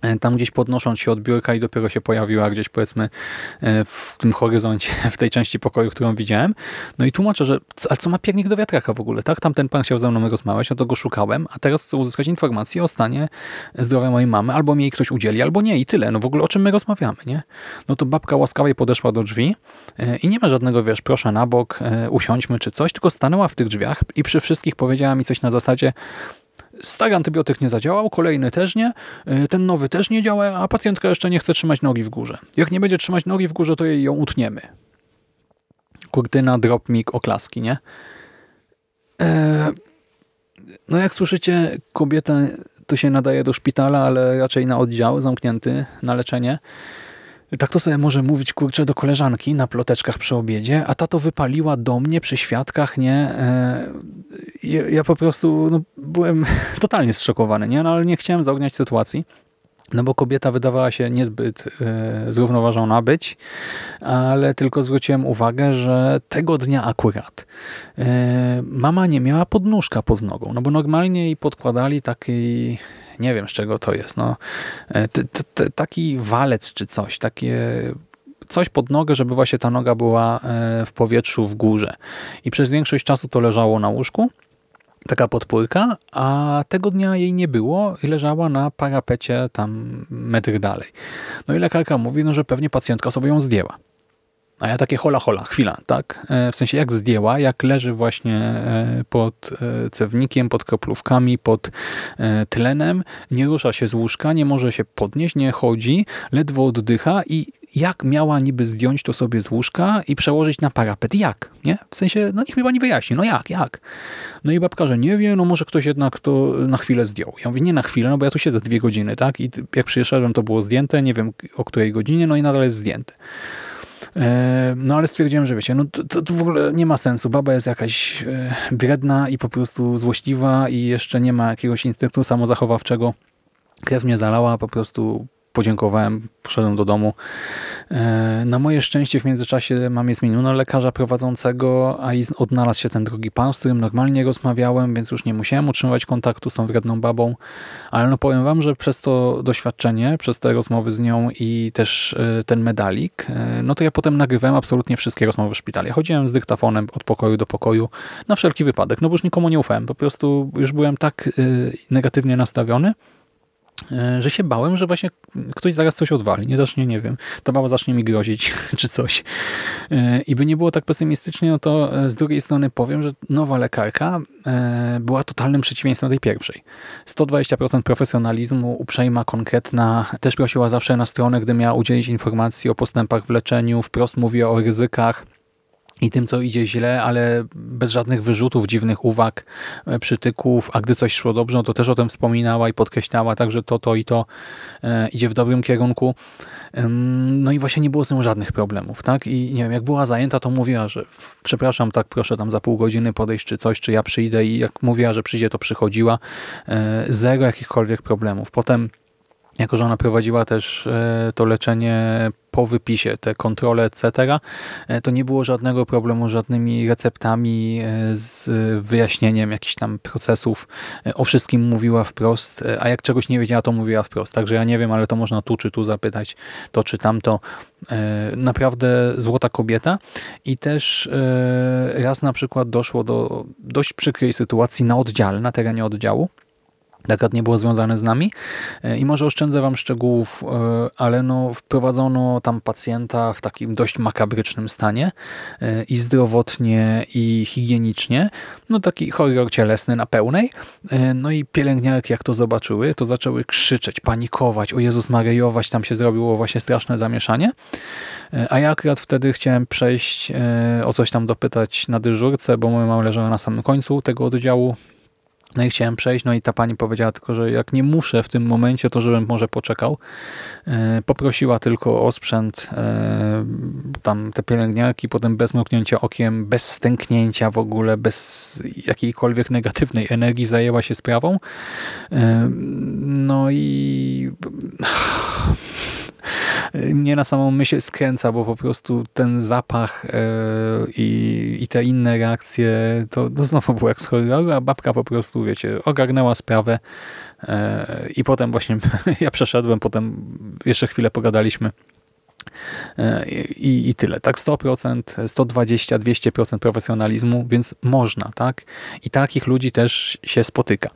E, tam gdzieś podnosząc się od biurka i dopiero się pojawiła gdzieś powiedzmy e, w tym horyzoncie, w tej części pokoju, którą widziałem. No i tłumaczę, że ale co ma piernik do wiatraka w ogóle, tak? Tamten pan chciał ze mną rozmawiać, no to go szukałem, a teraz chcę uzyskać informacje o stanie zdrowia mojej mamy, albo mi jej ktoś udzieli, albo nie i tyle. No w ogóle o czym my rozmawiamy, nie? No to babka łaskawie podeszła do drzwi e, i nie ma żadnego, wiesz, proszę na bok, usiądźmy czy coś, tylko stanęła w tych drzwiach i przy wszystkich powiedziała mi coś na zasadzie Stary antybiotyk nie zadziałał, kolejny też nie, y, ten nowy też nie działa, a pacjentka jeszcze nie chce trzymać nogi w górze. Jak nie będzie trzymać nogi w górze, to jej ją utniemy. Kurtyna, dropmik, oklaski, nie? Eee, no jak słyszycie, kobieta tu się nadaje do szpitala, ale raczej na oddział zamknięty, na leczenie. Tak to sobie może mówić, kurczę, do koleżanki na ploteczkach przy obiedzie, a ta to wypaliła do mnie przy świadkach, nie? E, ja, ja po prostu no, byłem totalnie zszokowany, nie? No, ale nie chciałem zaogniać sytuacji. No bo kobieta wydawała się niezbyt e, zrównoważona być, ale tylko zwróciłem uwagę, że tego dnia akurat e, mama nie miała podnóżka pod nogą, no bo normalnie jej podkładali taki nie wiem z czego to jest. No, e, t, t, taki walec czy coś, takie coś pod nogę, żeby właśnie ta noga była e, w powietrzu w górze. I przez większość czasu to leżało na łóżku, taka podpórka, a tego dnia jej nie było i leżała na parapecie tam metr dalej. No i lekarka mówi, no, że pewnie pacjentka sobie ją zdjęła. A ja takie hola hola, chwila, tak? E, w sensie jak zdjęła, jak leży właśnie e, pod e, cewnikiem, pod kroplówkami, pod tlenem, nie rusza się z łóżka, nie może się podnieść, nie chodzi, ledwo oddycha i jak miała niby zdjąć to sobie z łóżka i przełożyć na parapet? Jak? Nie? W sensie, no niech mi pani wyjaśni, no jak, jak? No i babka, że nie wie, no może ktoś jednak to na chwilę zdjął. Ja mówię, nie na chwilę, no bo ja tu siedzę dwie godziny, tak? I jak przyjechałem, to było zdjęte, nie wiem o której godzinie, no i nadal jest zdjęte. E, no ale stwierdziłem, że wiecie, no to, to, w ogóle nie ma sensu. Baba jest jakaś wredna i po prostu złośliwa i jeszcze nie ma jakiegoś instynktu samozachowawczego. Krew mnie zalała, po prostu podziękowałem, poszedłem do domu. E, na moje szczęście w międzyczasie mamie zmieniono lekarza prowadzącego, a i odnalazł się ten drugi pan, z którym normalnie rozmawiałem, więc już nie musiałem utrzymywać kontaktu z tą wredną babą. Ale no powiem wam, że przez to doświadczenie, przez te rozmowy z nią i też e, ten medalik, e, no to ja potem nagrywałem absolutnie wszystkie rozmowy w szpitalu. Chodziłem z dyktafonem od pokoju do pokoju na wszelki wypadek, no bo już nikomu nie ufałem. Po prostu już byłem tak negatywnie nastawiony, że się bałem, że właśnie ktoś zaraz coś odwali, nie zacznie, nie wiem, ta baba zacznie mi grozić, czy coś. E, I by nie było tak pesymistycznie, no to e, z drugiej strony powiem, że nowa lekarka była totalnym przeciwieństwem tej pierwszej. 120% profesjonalizmu, uprzejma, konkretna, też prosiła zawsze na stronę, gdy miała udzielić informacji o postępach w leczeniu, wprost mówiła o ryzykach, i tym, co idzie źle, ale bez żadnych wyrzutów, dziwnych uwag, e, przytyków, a gdy coś szło dobrze, no to też o tym wspominała i podkreślała, także to, to i to e, idzie w dobrym kierunku. No i właśnie nie było z tym żadnych problemów, tak? I nie wiem, jak była zajęta, to mówiła, że przepraszam, tak proszę tam za pół godziny podejść czy coś, czy ja przyjdę i jak mówiła, że przyjdzie, to przychodziła. E, zero jakichkolwiek problemów. Potem jako że ona prowadziła też e, to leczenie po wypisie, te kontrole, etc., e, to nie było żadnego problemu z żadnymi receptami, e, z wyjaśnieniem jakichś tam procesów. O wszystkim mówiła wprost, a jak czegoś nie wiedziała, to mówiła wprost. Także ja nie wiem, ale to można tu czy tu zapytać, to czy tamto. Naprawdę złota kobieta. I też raz na przykład doszło do dość przykrej sytuacji na oddziale, na terenie oddziału, Akurat nie było związane z nami. E, i może oszczędzę wam szczegółów, e, ale no wprowadzono tam pacjenta w takim dość makabrycznym stanie e, i zdrowotnie i higienicznie, no taki horror cielesny na pełnej, no i pielęgniarki jak to zobaczyły, to zaczęły krzyczeć, panikować, o Jezus Maryjować, tam się zrobiło właśnie straszne zamieszanie, a ja akurat wtedy chciałem przejść o coś tam dopytać na dyżurce, bo moja mama leżała na samym końcu tego oddziału, no i chciałem przejść, no i ta pani powiedziała tylko, że jak nie muszę w tym momencie, to żebym może poczekał. E, poprosiła tylko o sprzęt, e, tam te pielęgniarki, potem bez mruknięcia okiem, bez stęknięcia w ogóle, bez jakiejkolwiek negatywnej energii zajęła się sprawą. E, no i mnie na samą myśl skręca, bo po prostu ten zapach e, i, i te inne reakcje, to, to znowu było jak z horroru, a babka po prostu, wiecie, ogarnęła sprawę e, i potem właśnie ja przeszedłem, potem jeszcze chwilę pogadaliśmy e, i, i tyle. Tak 100%, 120, 200% profesjonalizmu, więc można, tak? I takich ludzi też się spotyka.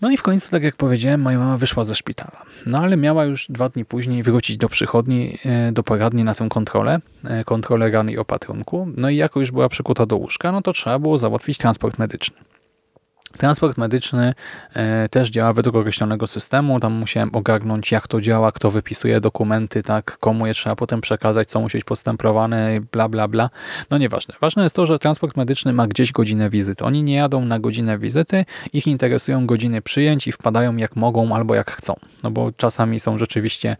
No i w końcu, tak jak powiedziałem, moja mama wyszła ze szpitala. No ale miała już dwa dni później wrócić do przychodni, e, do poradni na tę kontrolę, e, kontrolę ran i opatrunku. No i jako już była przykuta do łóżka, no to trzeba było załatwić transport medyczny. Transport medyczny e, też działa według określonego systemu. Tam musiałem ogarnąć, jak to działa, kto wypisuje dokumenty, tak, komu je trzeba potem przekazać, co musi być postępowane, bla, bla, bla. No nieważne. Ważne jest to, że transport medyczny ma gdzieś godzinę wizyty. Oni nie jadą na godzinę wizyty, ich interesują godziny przyjęć i wpadają jak mogą albo jak chcą. No bo czasami są rzeczywiście,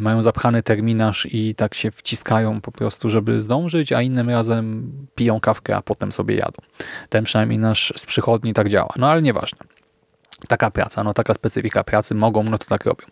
mają zapchany terminarz i tak się wciskają po prostu, żeby zdążyć, a innym razem piją kawkę, a potem sobie jadą. Ten przynajmniej nasz z przychodni tak działa działa. No ale nieważne. Taka praca, no taka specyfika pracy, mogą, no to tak robią.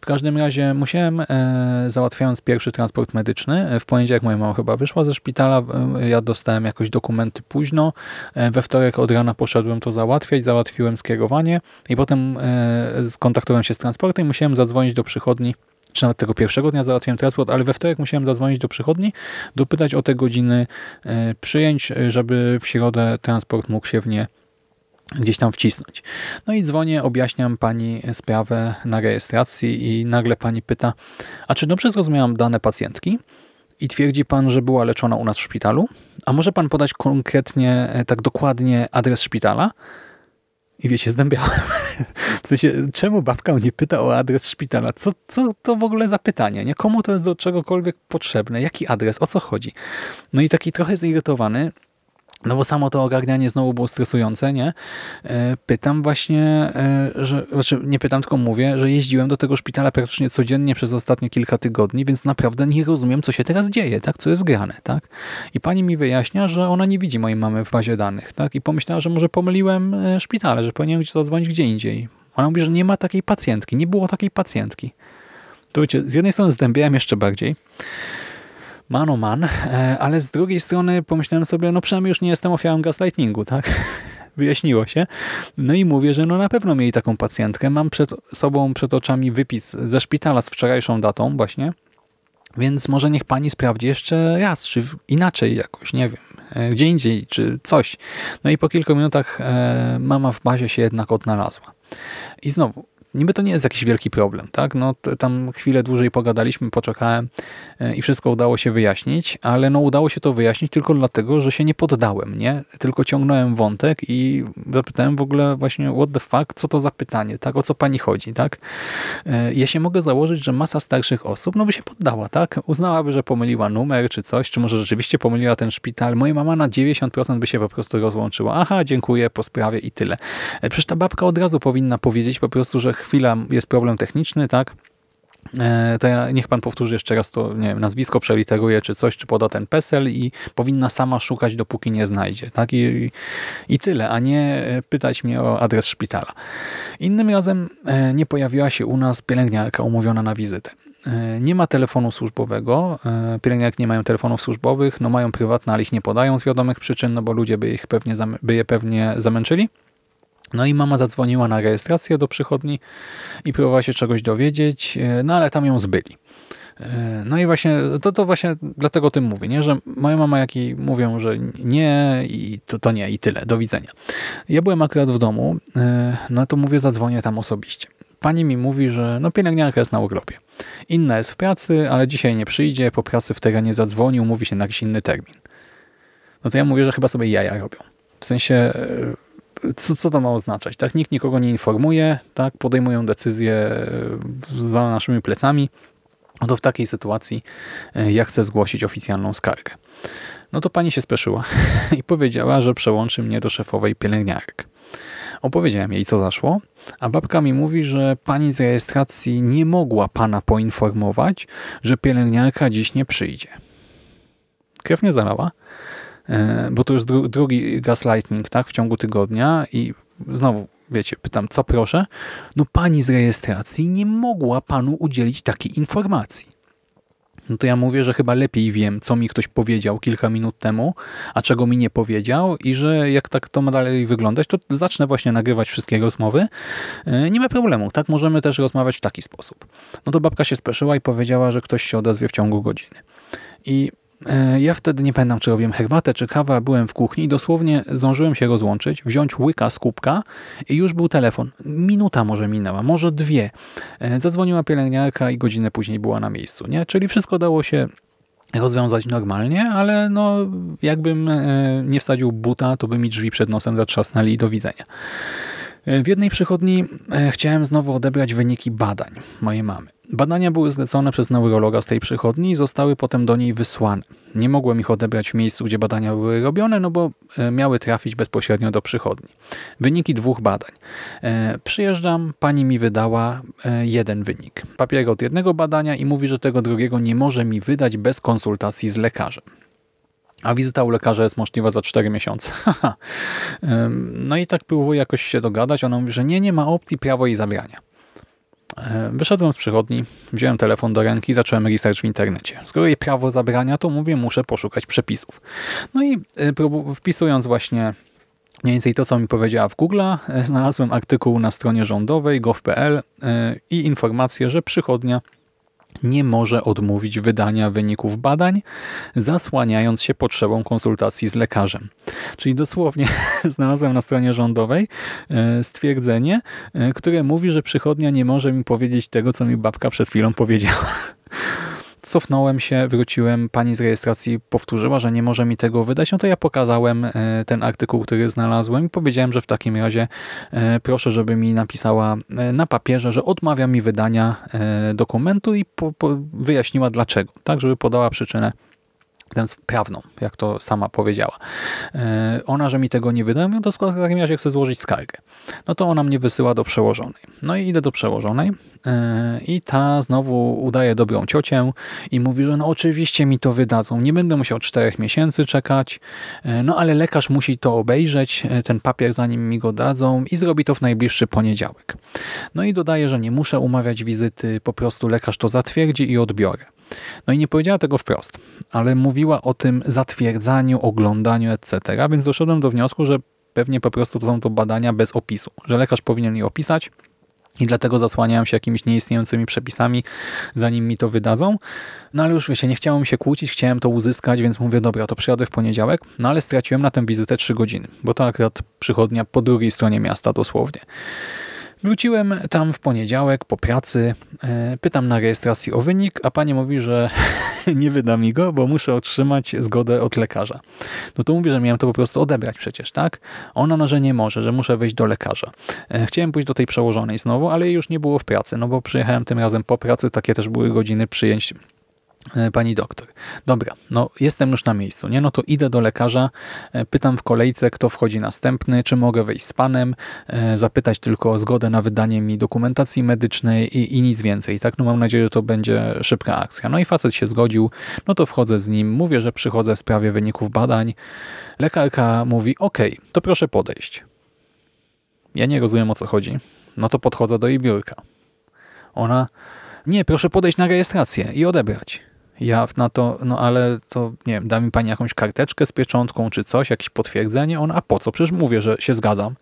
W każdym razie musiałem, e, załatwiając pierwszy transport medyczny, e, w poniedziałek moja mama chyba wyszła ze szpitala, e, ja dostałem jakoś dokumenty późno, e, we wtorek od rana poszedłem to załatwiać, załatwiłem skierowanie i potem e, skontaktowałem się z transportem i musiałem zadzwonić do przychodni czy nawet tego pierwszego dnia załatwiłem transport, ale we wtorek musiałem zadzwonić do przychodni, dopytać o te godziny e, przyjęć, żeby w środę transport mógł się w nie gdzieś tam wcisnąć. No i dzwonię, objaśniam pani sprawę na rejestracji i nagle pani pyta, a czy dobrze zrozumiałam dane pacjentki? i twierdzi pan, że była leczona u nas w szpitalu? A może pan podać konkretnie, e, tak dokładnie adres szpitala? I wiecie, zdębiałem. W sensie, czemu babka mnie pyta o adres szpitala? Co, co to w ogóle za pytanie? Nie? Komu to jest do czegokolwiek potrzebne? Jaki adres? O co chodzi? No i taki trochę zirytowany, no bo samo to ogarnianie znowu było stresujące, nie? E, pytam właśnie, e, że, znaczy nie pytam, tylko mówię, że jeździłem do tego szpitala praktycznie codziennie przez ostatnie kilka tygodni, więc naprawdę nie rozumiem, co się teraz dzieje, tak? Co jest grane, tak? I pani mi wyjaśnia, że ona nie widzi mojej mamy w bazie danych, tak? I pomyślała, że może pomyliłem e, szpitale, że powinienem zadzwonić gdzie indziej. Ona mówi, że nie ma takiej pacjentki, nie było takiej pacjentki. To wiecie, z jednej strony zdębiałem jeszcze bardziej, mano man, e, ale z drugiej strony pomyślałem sobie, no przynajmniej już nie jestem ofiarą gaslightingu, tak? Wyjaśniło się. No i mówię, że no na pewno mieli taką pacjentkę. Mam przed sobą, przed oczami wypis ze szpitala z wczorajszą datą właśnie, więc może niech pani sprawdzi jeszcze raz, czy inaczej jakoś, nie wiem, e, gdzie indziej, czy coś. No i po kilku minutach e, mama w bazie się jednak odnalazła. I znowu, niby to nie jest jakiś wielki problem, tak? No tam chwilę dłużej pogadaliśmy, poczekałem e, i wszystko udało się wyjaśnić, ale no udało się to wyjaśnić tylko dlatego, że się nie poddałem, nie? Tylko ciągnąłem wątek i zapytałem w ogóle właśnie what the fuck, co to za pytanie, tak? O co pani chodzi, tak? E, ja się mogę założyć, że masa starszych osób, no by się poddała, tak? Uznałaby, że pomyliła numer czy coś, czy może rzeczywiście pomyliła ten szpital. Moja mama na 90% by się po prostu rozłączyła. Aha, dziękuję, po sprawie i tyle. E, przecież ta babka od razu powinna powiedzieć po prostu, że chwila jest problem techniczny, tak? E, to ja, niech pan powtórzy jeszcze raz to, nie wiem, nazwisko przeliteruje, czy coś, czy poda ten PESEL i powinna sama szukać, dopóki nie znajdzie. Tak? I, I tyle, a nie pytać mnie o adres szpitala. Innym razem e, nie pojawiła się u nas pielęgniarka umówiona na wizytę. E, nie ma telefonu służbowego, pielęgniarki nie mają telefonów służbowych, no mają prywatne, ale ich nie podają z wiadomych przyczyn, no bo ludzie by, ich pewnie, by je pewnie zamęczyli. No i mama zadzwoniła na rejestrację do przychodni i próbowała się czegoś dowiedzieć, e, no ale tam ją zbyli. E, no i właśnie, to, to właśnie dlatego o tym mówię, nie? że moja mama jak jej mówią, że nie i to, to nie i tyle, do widzenia. Ja byłem akurat w domu, e, no to mówię, zadzwonię tam osobiście. Pani mi mówi, że no pielęgniarka jest na urlopie. Inna jest w pracy, ale dzisiaj nie przyjdzie, po pracy w terenie zadzwonił, mówi się na jakiś inny termin. No to ja mówię, że chyba sobie jaja robią. W sensie co, co to ma oznaczać? Tak? Nikt nikogo nie informuje, tak? podejmują decyzje e, za naszymi plecami. No to w takiej sytuacji e, ja chcę zgłosić oficjalną skargę. No to pani się speszyła i powiedziała, że przełączy mnie do szefowej pielęgniarek. Opowiedziałem jej, co zaszło, a babka mi mówi, że pani z rejestracji nie mogła pana poinformować, że pielęgniarka dziś nie przyjdzie. Krew mnie zalała, bo to już dru drugi gaslighting tak, w ciągu tygodnia i znowu, wiecie, pytam, co proszę? No pani z rejestracji nie mogła panu udzielić takiej informacji. No to ja mówię, że chyba lepiej wiem, co mi ktoś powiedział kilka minut temu, a czego mi nie powiedział i że jak tak to ma dalej wyglądać, to zacznę właśnie nagrywać wszystkie rozmowy. E, nie ma problemu, tak? Możemy też rozmawiać w taki sposób. No to babka się speszyła i powiedziała, że ktoś się odezwie w ciągu godziny. I E, ja wtedy nie pamiętam, czy robiłem herbatę, czy kawę, byłem w kuchni i dosłownie zdążyłem się rozłączyć, wziąć łyka z kubka i już był telefon. Minuta może minęła, może dwie. E, zadzwoniła pielęgniarka i godzinę później była na miejscu. Nie? Czyli wszystko dało się rozwiązać normalnie, ale no jakbym e, nie wsadził buta, to by mi drzwi przed nosem zatrzasnęli i do widzenia. W jednej przychodni chciałem znowu odebrać wyniki badań mojej mamy. Badania były zlecone przez neurologa z tej przychodni i zostały potem do niej wysłane. Nie mogłem ich odebrać w miejscu, gdzie badania były robione, no bo e, miały trafić bezpośrednio do przychodni. Wyniki dwóch badań. E, przyjeżdżam, pani mi wydała e, jeden wynik. Papier od jednego badania i mówi, że tego drugiego nie może mi wydać bez konsultacji z lekarzem. A wizyta u lekarza jest możliwa za 4 miesiące. no i tak próbuję jakoś się dogadać. Ona mówi, że nie, nie ma opcji, prawo jej zabrania. E, wyszedłem z przychodni, wziąłem telefon do ręki i zacząłem research w internecie. Skoro jej prawo zabrania, to mówię, muszę poszukać przepisów. No i e, wpisując właśnie mniej więcej to, co mi powiedziała w Google, e, znalazłem artykuł na stronie rządowej gov.pl i informację, że przychodnia nie może odmówić wydania wyników badań, zasłaniając się potrzebą konsultacji z lekarzem. Czyli dosłownie znalazłem na stronie rządowej e, stwierdzenie, e, które mówi, że przychodnia nie może mi powiedzieć tego, co mi babka przed chwilą powiedziała. Cofnąłem się, wróciłem, pani z rejestracji powtórzyła, że nie może mi tego wydać, no to ja pokazałem ten artykuł, który znalazłem i powiedziałem, że w takim razie proszę, żeby mi napisała na papierze, że odmawia mi wydania dokumentu i po, po wyjaśniła dlaczego, tak, żeby podała przyczynę prawną, jak to sama powiedziała. E, ona, że mi tego nie wyda, no to w takim razie chcę złożyć skargę. No to ona mnie wysyła do przełożonej. No i idę do przełożonej e, i ta znowu udaje dobrą ciocię i mówi, że no oczywiście mi to wydadzą, nie będę musiał czterech miesięcy czekać, e, no ale lekarz musi to obejrzeć, ten papier zanim mi go dadzą i zrobi to w najbliższy poniedziałek. No i dodaje, że nie muszę umawiać wizyty, po prostu lekarz to zatwierdzi i odbiorę. No i nie powiedziała tego wprost, ale mówiła o tym zatwierdzaniu, oglądaniu, etc. Więc doszedłem do wniosku, że pewnie po prostu to są to badania bez opisu, że lekarz powinien je opisać, i dlatego zasłaniałem się jakimiś nieistniejącymi przepisami, zanim mi to wydadzą. No ale już wiecie, nie chciało mi się kłócić, chciałem to uzyskać, więc mówię, dobra, to przyjadę w poniedziałek. No ale straciłem na tę wizytę 3 godziny, bo to akurat przychodnia po drugiej stronie miasta dosłownie. Wróciłem tam w poniedziałek po pracy, e, pytam na rejestracji o wynik, a pani mówi, że nie wyda mi go, bo muszę otrzymać zgodę od lekarza. No to mówi, że miałem to po prostu odebrać przecież, tak? Ona no, że nie może, że muszę wejść do lekarza. E, chciałem pójść do tej przełożonej znowu, ale jej już nie było w pracy, no bo przyjechałem tym razem po pracy, takie też były godziny przyjęć pani doktor. Dobra, no jestem już na miejscu, nie? No to idę do lekarza, e, pytam w kolejce, kto wchodzi następny, czy mogę wejść z panem, e, zapytać tylko o zgodę na wydanie mi dokumentacji medycznej i, i nic więcej, tak? No mam nadzieję, że to będzie szybka akcja. No i facet się zgodził, no to wchodzę z nim, mówię, że przychodzę w sprawie wyników badań. Lekarka mówi, ok, to proszę podejść. Ja nie rozumiem o co chodzi. No to podchodzę do jej biurka. Ona, nie, proszę podejść na rejestrację i odebrać. Ja na to, no ale to nie wiem, da mi pani jakąś karteczkę z pieczątką czy coś, jakieś potwierdzenie? On, a po co? Przecież mówię, że się zgadzam.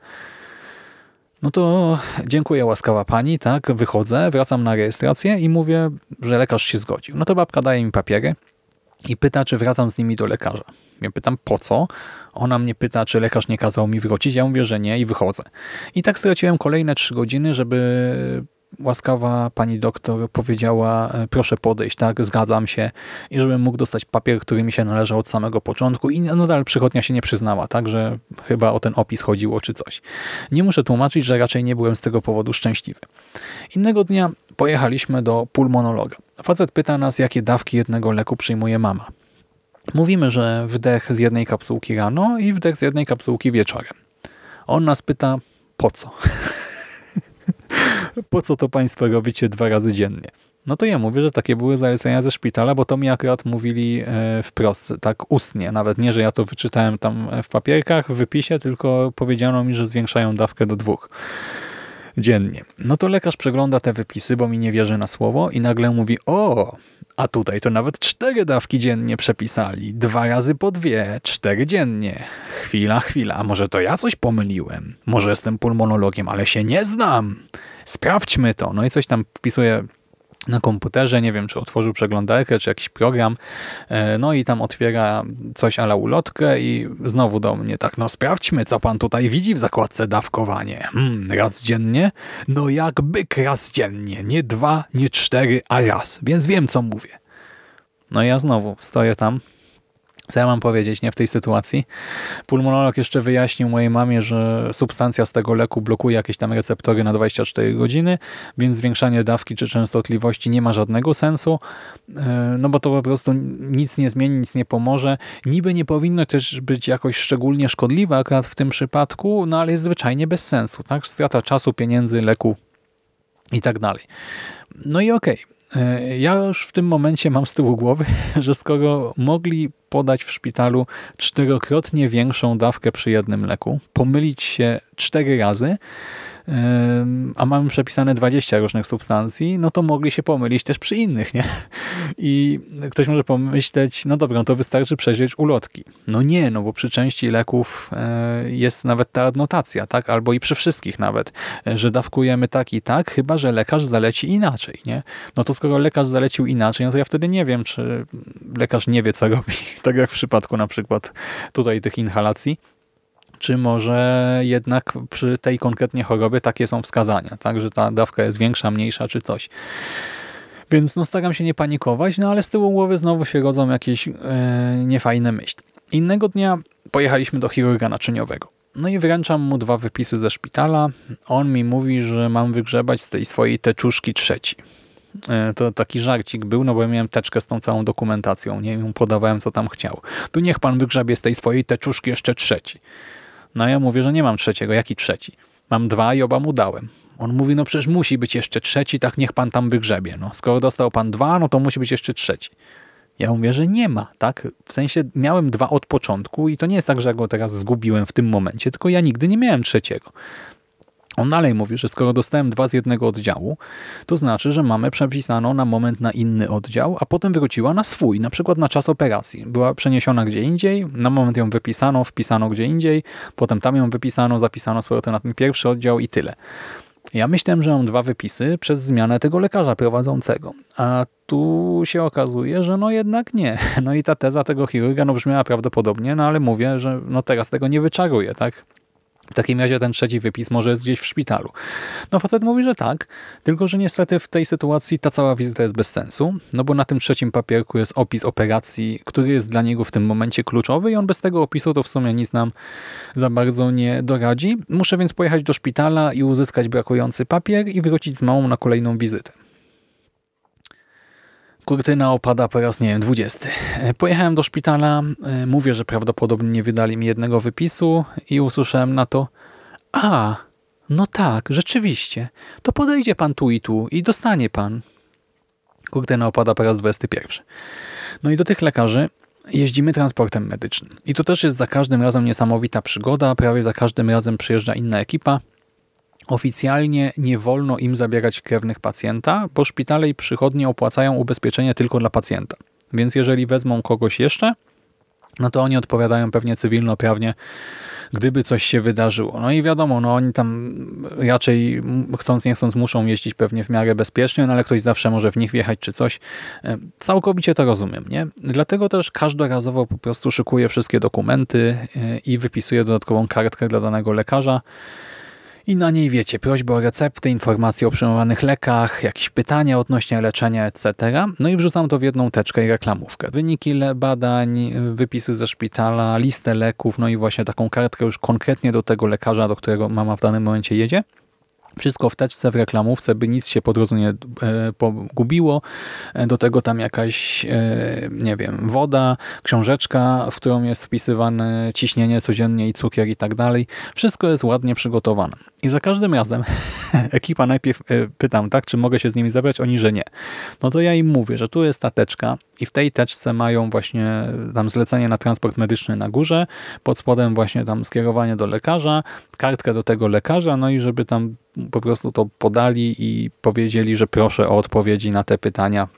No to dziękuję łaskawa pani, tak, wychodzę, wracam na rejestrację i mówię, że lekarz się zgodził. No to babka daje mi papiery i pyta, czy wracam z nimi do lekarza. Ja pytam, po co? Ona mnie pyta, czy lekarz nie kazał mi wrócić. Ja mówię, że nie i wychodzę. I tak straciłem kolejne trzy godziny, żeby łaskawa pani doktor powiedziała, e, proszę podejść, tak, zgadzam się i żebym mógł dostać papier, który mi się należał od samego początku i nadal przychodnia się nie przyznała, tak, że chyba o ten opis chodziło czy coś. Nie muszę tłumaczyć, że raczej nie byłem z tego powodu szczęśliwy. Innego dnia pojechaliśmy do pulmonologa. Facet pyta nas, jakie dawki jednego leku przyjmuje mama. Mówimy, że wdech z jednej kapsułki rano i wdech z jednej kapsułki wieczorem. On nas pyta, po co? po co to państwo robicie dwa razy dziennie? No to ja mówię, że takie były zalecenia ze szpitala, bo to mi akurat mówili e, wprost, tak ustnie. Nawet nie, że ja to wyczytałem tam w papierkach, w wypisie, tylko powiedziano mi, że zwiększają dawkę do dwóch dziennie. No to lekarz przegląda te wypisy, bo mi nie wierzy na słowo i nagle mówi, o, a tutaj to nawet cztery dawki dziennie przepisali. Dwa razy po dwie, cztery dziennie. Chwila, chwila, a może to ja coś pomyliłem? Może jestem pulmonologiem, ale się nie znam. Sprawdźmy to. No i coś tam wpisuję na komputerze, nie wiem, czy otworzył przeglądarkę, czy jakiś program, e, no i tam otwiera coś ala ulotkę i znowu do mnie tak, no sprawdźmy, co pan tutaj widzi w zakładce dawkowanie. Hmm, raz dziennie? No jak byk raz dziennie, nie dwa, nie cztery, a raz, więc wiem, co mówię. No i ja znowu stoję tam, co ja mam powiedzieć nie w tej sytuacji? Pulmonolog jeszcze wyjaśnił mojej mamie, że substancja z tego leku blokuje jakieś tam receptory na 24 godziny, więc zwiększanie dawki czy częstotliwości nie ma żadnego sensu, e, no bo to po prostu nic nie zmieni, nic nie pomoże. Niby nie powinno też być jakoś szczególnie szkodliwe akurat w tym przypadku, no ale jest zwyczajnie bez sensu. tak? Strata czasu, pieniędzy, leku i tak dalej. No i okej, okay. E, ja już w tym momencie mam z tyłu głowy, że skoro mogli podać w szpitalu czterokrotnie większą dawkę przy jednym leku, pomylić się cztery razy, a mamy przepisane 20 różnych substancji, no to mogli się pomylić też przy innych, nie? I ktoś może pomyśleć, no dobra, no to wystarczy przeżyć ulotki. No nie, no bo przy części leków e, jest nawet ta adnotacja, tak? Albo i przy wszystkich nawet, e, że dawkujemy tak i tak, chyba że lekarz zaleci inaczej, nie? No to skoro lekarz zalecił inaczej, no to ja wtedy nie wiem, czy lekarz nie wie, co robi. Tak jak w przypadku na przykład tutaj tych inhalacji czy może jednak przy tej konkretnie chorobie takie są wskazania, tak, że ta dawka jest większa, mniejsza, czy coś. Więc no staram się nie panikować, no ale z tyłu głowy znowu się rodzą jakieś e, niefajne myśli. Innego dnia pojechaliśmy do chirurga naczyniowego. No i wręczam mu dwa wypisy ze szpitala. On mi mówi, że mam wygrzebać z tej swojej teczuszki trzeci. E, to taki żarcik był, no bo ja miałem teczkę z tą całą dokumentacją, nie ją podawałem co tam chciał. Tu niech pan wygrzebie z tej swojej teczuszki jeszcze trzeci. No ja mówię, że nie mam trzeciego. Jaki trzeci? Mam dwa i oba mu dałem. On mówi, no przecież musi być jeszcze trzeci, tak niech pan tam wygrzebie. No, skoro dostał pan dwa, no to musi być jeszcze trzeci. Ja mówię, że nie ma, tak? W sensie miałem dwa od początku i to nie jest tak, że ja go teraz zgubiłem w tym momencie, tylko ja nigdy nie miałem trzeciego. On dalej mówi, że skoro dostałem dwa z jednego oddziału, to znaczy, że mamy przepisaną na moment na inny oddział, a potem wróciła na swój, na przykład na czas operacji. Była przeniesiona gdzie indziej, na moment ją wypisano, wpisano gdzie indziej, potem tam ją wypisano, zapisano z powrotem na ten pierwszy oddział i tyle. Ja myślałem, że mam dwa wypisy przez zmianę tego lekarza prowadzącego, a tu się okazuje, że no jednak nie. No i ta teza tego chirurga no brzmiała prawdopodobnie, no ale mówię, że no teraz tego nie wyczaruję, tak? W takim razie ten trzeci wypis może jest gdzieś w szpitalu. No facet mówi, że tak, tylko że niestety w tej sytuacji ta cała wizyta jest bez sensu, no bo na tym trzecim papierku jest opis operacji, który jest dla niego w tym momencie kluczowy i on bez tego opisu to w sumie nic nam za bardzo nie doradzi. Muszę więc pojechać do szpitala i uzyskać brakujący papier i wrócić z małą na kolejną wizytę. Kurtyna opada po raz, nie wiem, 20. Pojechałem do szpitala, e, mówię, że prawdopodobnie nie wydali mi jednego wypisu i usłyszałem na to a, no tak, rzeczywiście, to podejdzie pan tu i tu i dostanie pan. Kurtyna opada po raz 21. No i do tych lekarzy jeździmy transportem medycznym. I to też jest za każdym razem niesamowita przygoda, prawie za każdym razem przyjeżdża inna ekipa, Oficjalnie nie wolno im zabierać krewnych pacjenta, bo szpitale i przychodnie opłacają ubezpieczenie tylko dla pacjenta. Więc jeżeli wezmą kogoś jeszcze, no to oni odpowiadają pewnie cywilnoprawnie, gdyby coś się wydarzyło. No i wiadomo, no oni tam raczej chcąc nie chcąc muszą jeździć pewnie w miarę bezpiecznie, no ale ktoś zawsze może w nich wjechać czy coś. E, całkowicie to rozumiem, nie? Dlatego też każdorazowo po prostu szykuję wszystkie dokumenty e, i wypisuję dodatkową kartkę dla danego lekarza, i na niej wiecie, prośby o recepty, informacje o przyjmowanych lekach, jakieś pytania odnośnie leczenia, etc. No i wrzucam to w jedną teczkę i reklamówkę. Wyniki badań, wypisy ze szpitala, listę leków, no i właśnie taką kartkę już konkretnie do tego lekarza, do którego mama w danym momencie jedzie. Wszystko w teczce, w reklamówce, by nic się po drodze nie e, pogubiło. E, do tego tam jakaś, e, nie wiem, woda, książeczka, w którą jest wpisywane ciśnienie codziennie i cukier i tak dalej. Wszystko jest ładnie przygotowane. I za każdym razem ekipa najpierw pytam, tak, czy mogę się z nimi zabrać? Oni, że nie. No to ja im mówię, że tu jest ta teczka i w tej teczce mają właśnie tam zlecenie na transport medyczny na górze, pod spodem właśnie tam skierowanie do lekarza, kartkę do tego lekarza, no i żeby tam po prostu to podali i powiedzieli, że proszę o odpowiedzi na te pytania,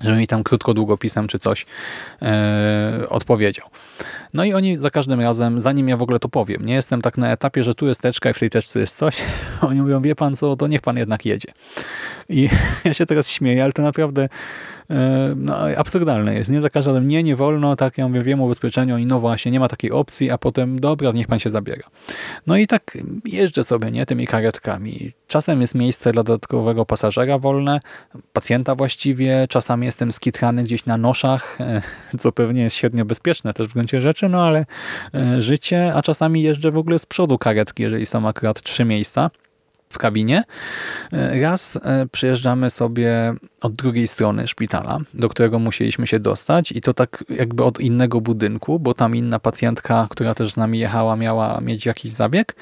żeby mi tam krótko długopisem czy coś e, odpowiedział. No i oni za każdym razem, zanim ja w ogóle to powiem, nie jestem tak na etapie, że tu jest teczka i w tej teczce jest coś, oni mówią, wie pan co, to niech pan jednak jedzie. I ja się teraz śmieję, ale to naprawdę e, no, absurdalne jest. Nie za każdym nie, nie wolno, tak ja mówię, wiem o ubezpieczeniu i no właśnie, nie ma takiej opcji, a potem dobra, niech pan się zabiera. No i tak jeżdżę sobie nie tymi karetkami. Czasem jest miejsce dla dodatkowego pasażera wolne, pacjenta właściwie, czasami jestem skitrany gdzieś na noszach, co pewnie jest średnio bezpieczne też w gruncie rzeczy, no ale e, życie, a czasami jeżdżę w ogóle z przodu karetki, jeżeli są akurat trzy miejsca w kabinie. E, raz e, przyjeżdżamy sobie od drugiej strony szpitala, do którego musieliśmy się dostać i to tak jakby od innego budynku, bo tam inna pacjentka, która też z nami jechała, miała mieć jakiś zabieg.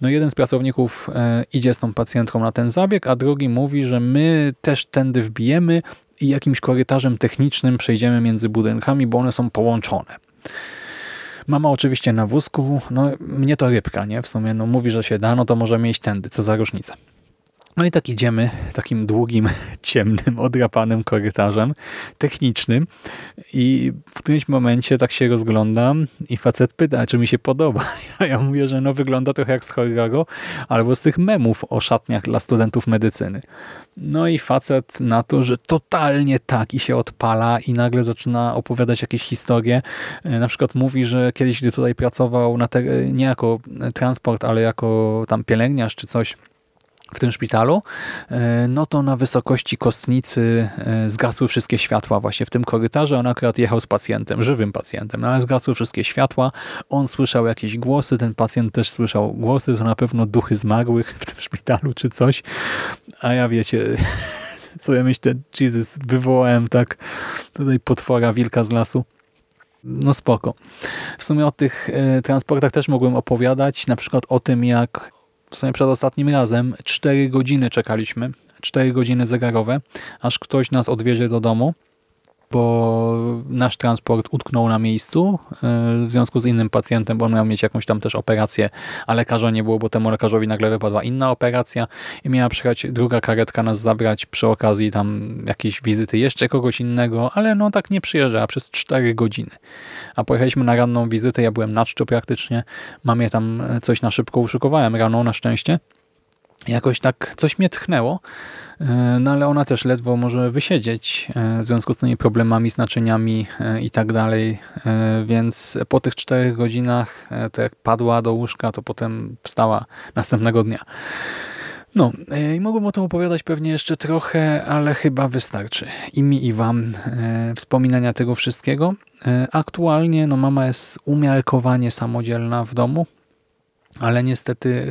No jeden z pracowników idzie z tą pacjentką na ten zabieg, a drugi mówi, że my też tędy wbijemy i jakimś korytarzem technicznym przejdziemy między budynkami, bo one są połączone. Mama oczywiście na wózku, no mnie to rybka, nie? W sumie no mówi, że się da, no to może mieć tędy, co za różnica. No i tak idziemy takim długim, ciemnym, odrapanym korytarzem technicznym i w którymś momencie tak się rozglądam i facet pyta, czy mi się podoba. Ja mówię, że no wygląda trochę jak z horroru albo z tych memów o szatniach dla studentów medycyny. No i facet na to, że totalnie tak i się odpala i nagle zaczyna opowiadać jakieś historie. E, na przykład mówi, że kiedyś, gdy tutaj pracował na nie jako transport, ale jako tam pielęgniarz czy coś, w tym szpitalu, e, no to na wysokości kostnicy e, zgasły wszystkie światła właśnie w tym korytarzu. On akurat jechał z pacjentem, żywym pacjentem, no ale zgasły wszystkie światła. On słyszał jakieś głosy, ten pacjent też słyszał głosy, to na pewno duchy zmarłych w tym szpitalu czy coś. A ja wiecie, sobie myślę, Jesus, wywołałem tak tutaj potwora wilka z lasu. No spoko. W sumie o tych e, transportach też mogłem opowiadać, na przykład o tym, jak w sumie przed ostatnim razem 4 godziny czekaliśmy, 4 godziny zegarowe, aż ktoś nas odwiezie do domu bo nasz transport utknął na miejscu e, w związku z innym pacjentem, bo on miał mieć jakąś tam też operację, a lekarza nie było, bo temu lekarzowi nagle wypadła inna operacja i miała przyjechać druga karetka nas zabrać przy okazji tam jakiejś wizyty jeszcze kogoś innego, ale no tak nie przyjeżdżała przez 4 godziny. A pojechaliśmy na ranną wizytę, ja byłem na czczo praktycznie, mamie tam coś na szybko uszykowałem rano na szczęście. Jakoś tak coś mnie tchnęło, E, no ale ona też ledwo może wysiedzieć e, w związku z tymi problemami, znaczeniami e, i tak dalej, więc po tych czterech godzinach, to jak padła do łóżka, to potem wstała następnego dnia. No, i mogłem o tym opowiadać pewnie jeszcze trochę, ale chyba wystarczy. I mi, i wam wspominania tego wszystkiego. Aktualnie no, mama jest umiarkowanie samodzielna w domu, ale niestety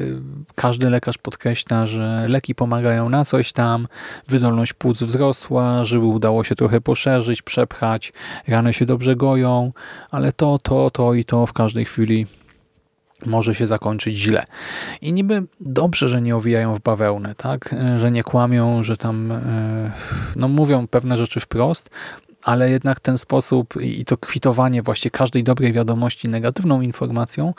każdy lekarz podkreśla, że leki pomagają na coś tam, wydolność płuc wzrosła, żyły udało się trochę poszerzyć, przepchać, rany się dobrze goją, ale to, to, to i to w każdej chwili może się zakończyć źle. I niby dobrze, że nie owijają w bawełnę, tak? że nie kłamią, że tam e, no, mówią pewne rzeczy wprost, ale jednak ten sposób i to kwitowanie właśnie każdej dobrej wiadomości negatywną informacją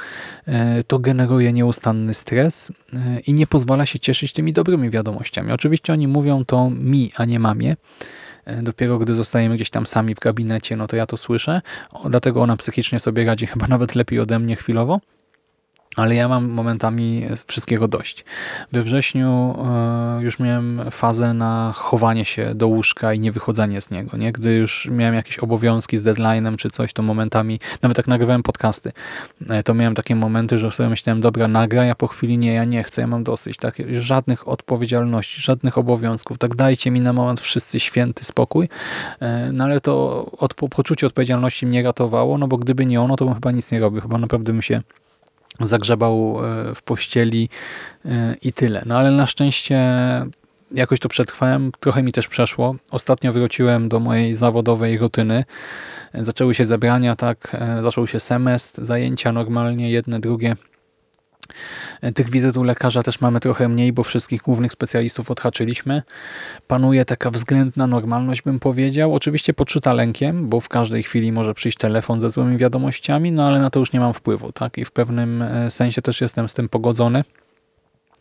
e, to generuje nieustanny stres e, i nie pozwala się cieszyć tymi dobrymi wiadomościami. Oczywiście oni mówią to mi, a nie mamie, e, Dopiero gdy zostajemy gdzieś tam sami w gabinecie, no to ja to słyszę. Dlatego ona psychicznie sobie radzi chyba nawet lepiej ode mnie chwilowo ale ja mam momentami wszystkiego dość. We wrześniu e, już miałem fazę na chowanie się do łóżka i nie wychodzenie z niego. Nie? Gdy już miałem jakieś obowiązki z deadline'em czy coś, to momentami, nawet jak nagrywałem podcasty, e, to miałem takie momenty, że sobie myślałem, dobra, nagraj, a po chwili nie, ja nie chcę, ja mam dosyć. Tak? Żadnych odpowiedzialności, żadnych obowiązków. Tak dajcie mi na moment wszyscy święty spokój. E, no ale to od, poczucie odpowiedzialności mnie ratowało, no bo gdyby nie ono, to bym chyba nic nie robił. Chyba naprawdę bym się zagrzebał e, w pościeli e, i tyle. No ale na szczęście jakoś to przetrwałem, trochę mi też przeszło. Ostatnio wróciłem do mojej zawodowej rutyny. Zaczęły się zebrania, tak, e, zaczął się semestr, zajęcia normalnie, jedne, drugie. Tych wizyt u lekarza też mamy trochę mniej, bo wszystkich głównych specjalistów odhaczyliśmy. Panuje taka względna normalność, bym powiedział. Oczywiście podszyta lękiem, bo w każdej chwili może przyjść telefon ze złymi wiadomościami, no ale na to już nie mam wpływu. tak I w pewnym e, sensie też jestem z tym pogodzony.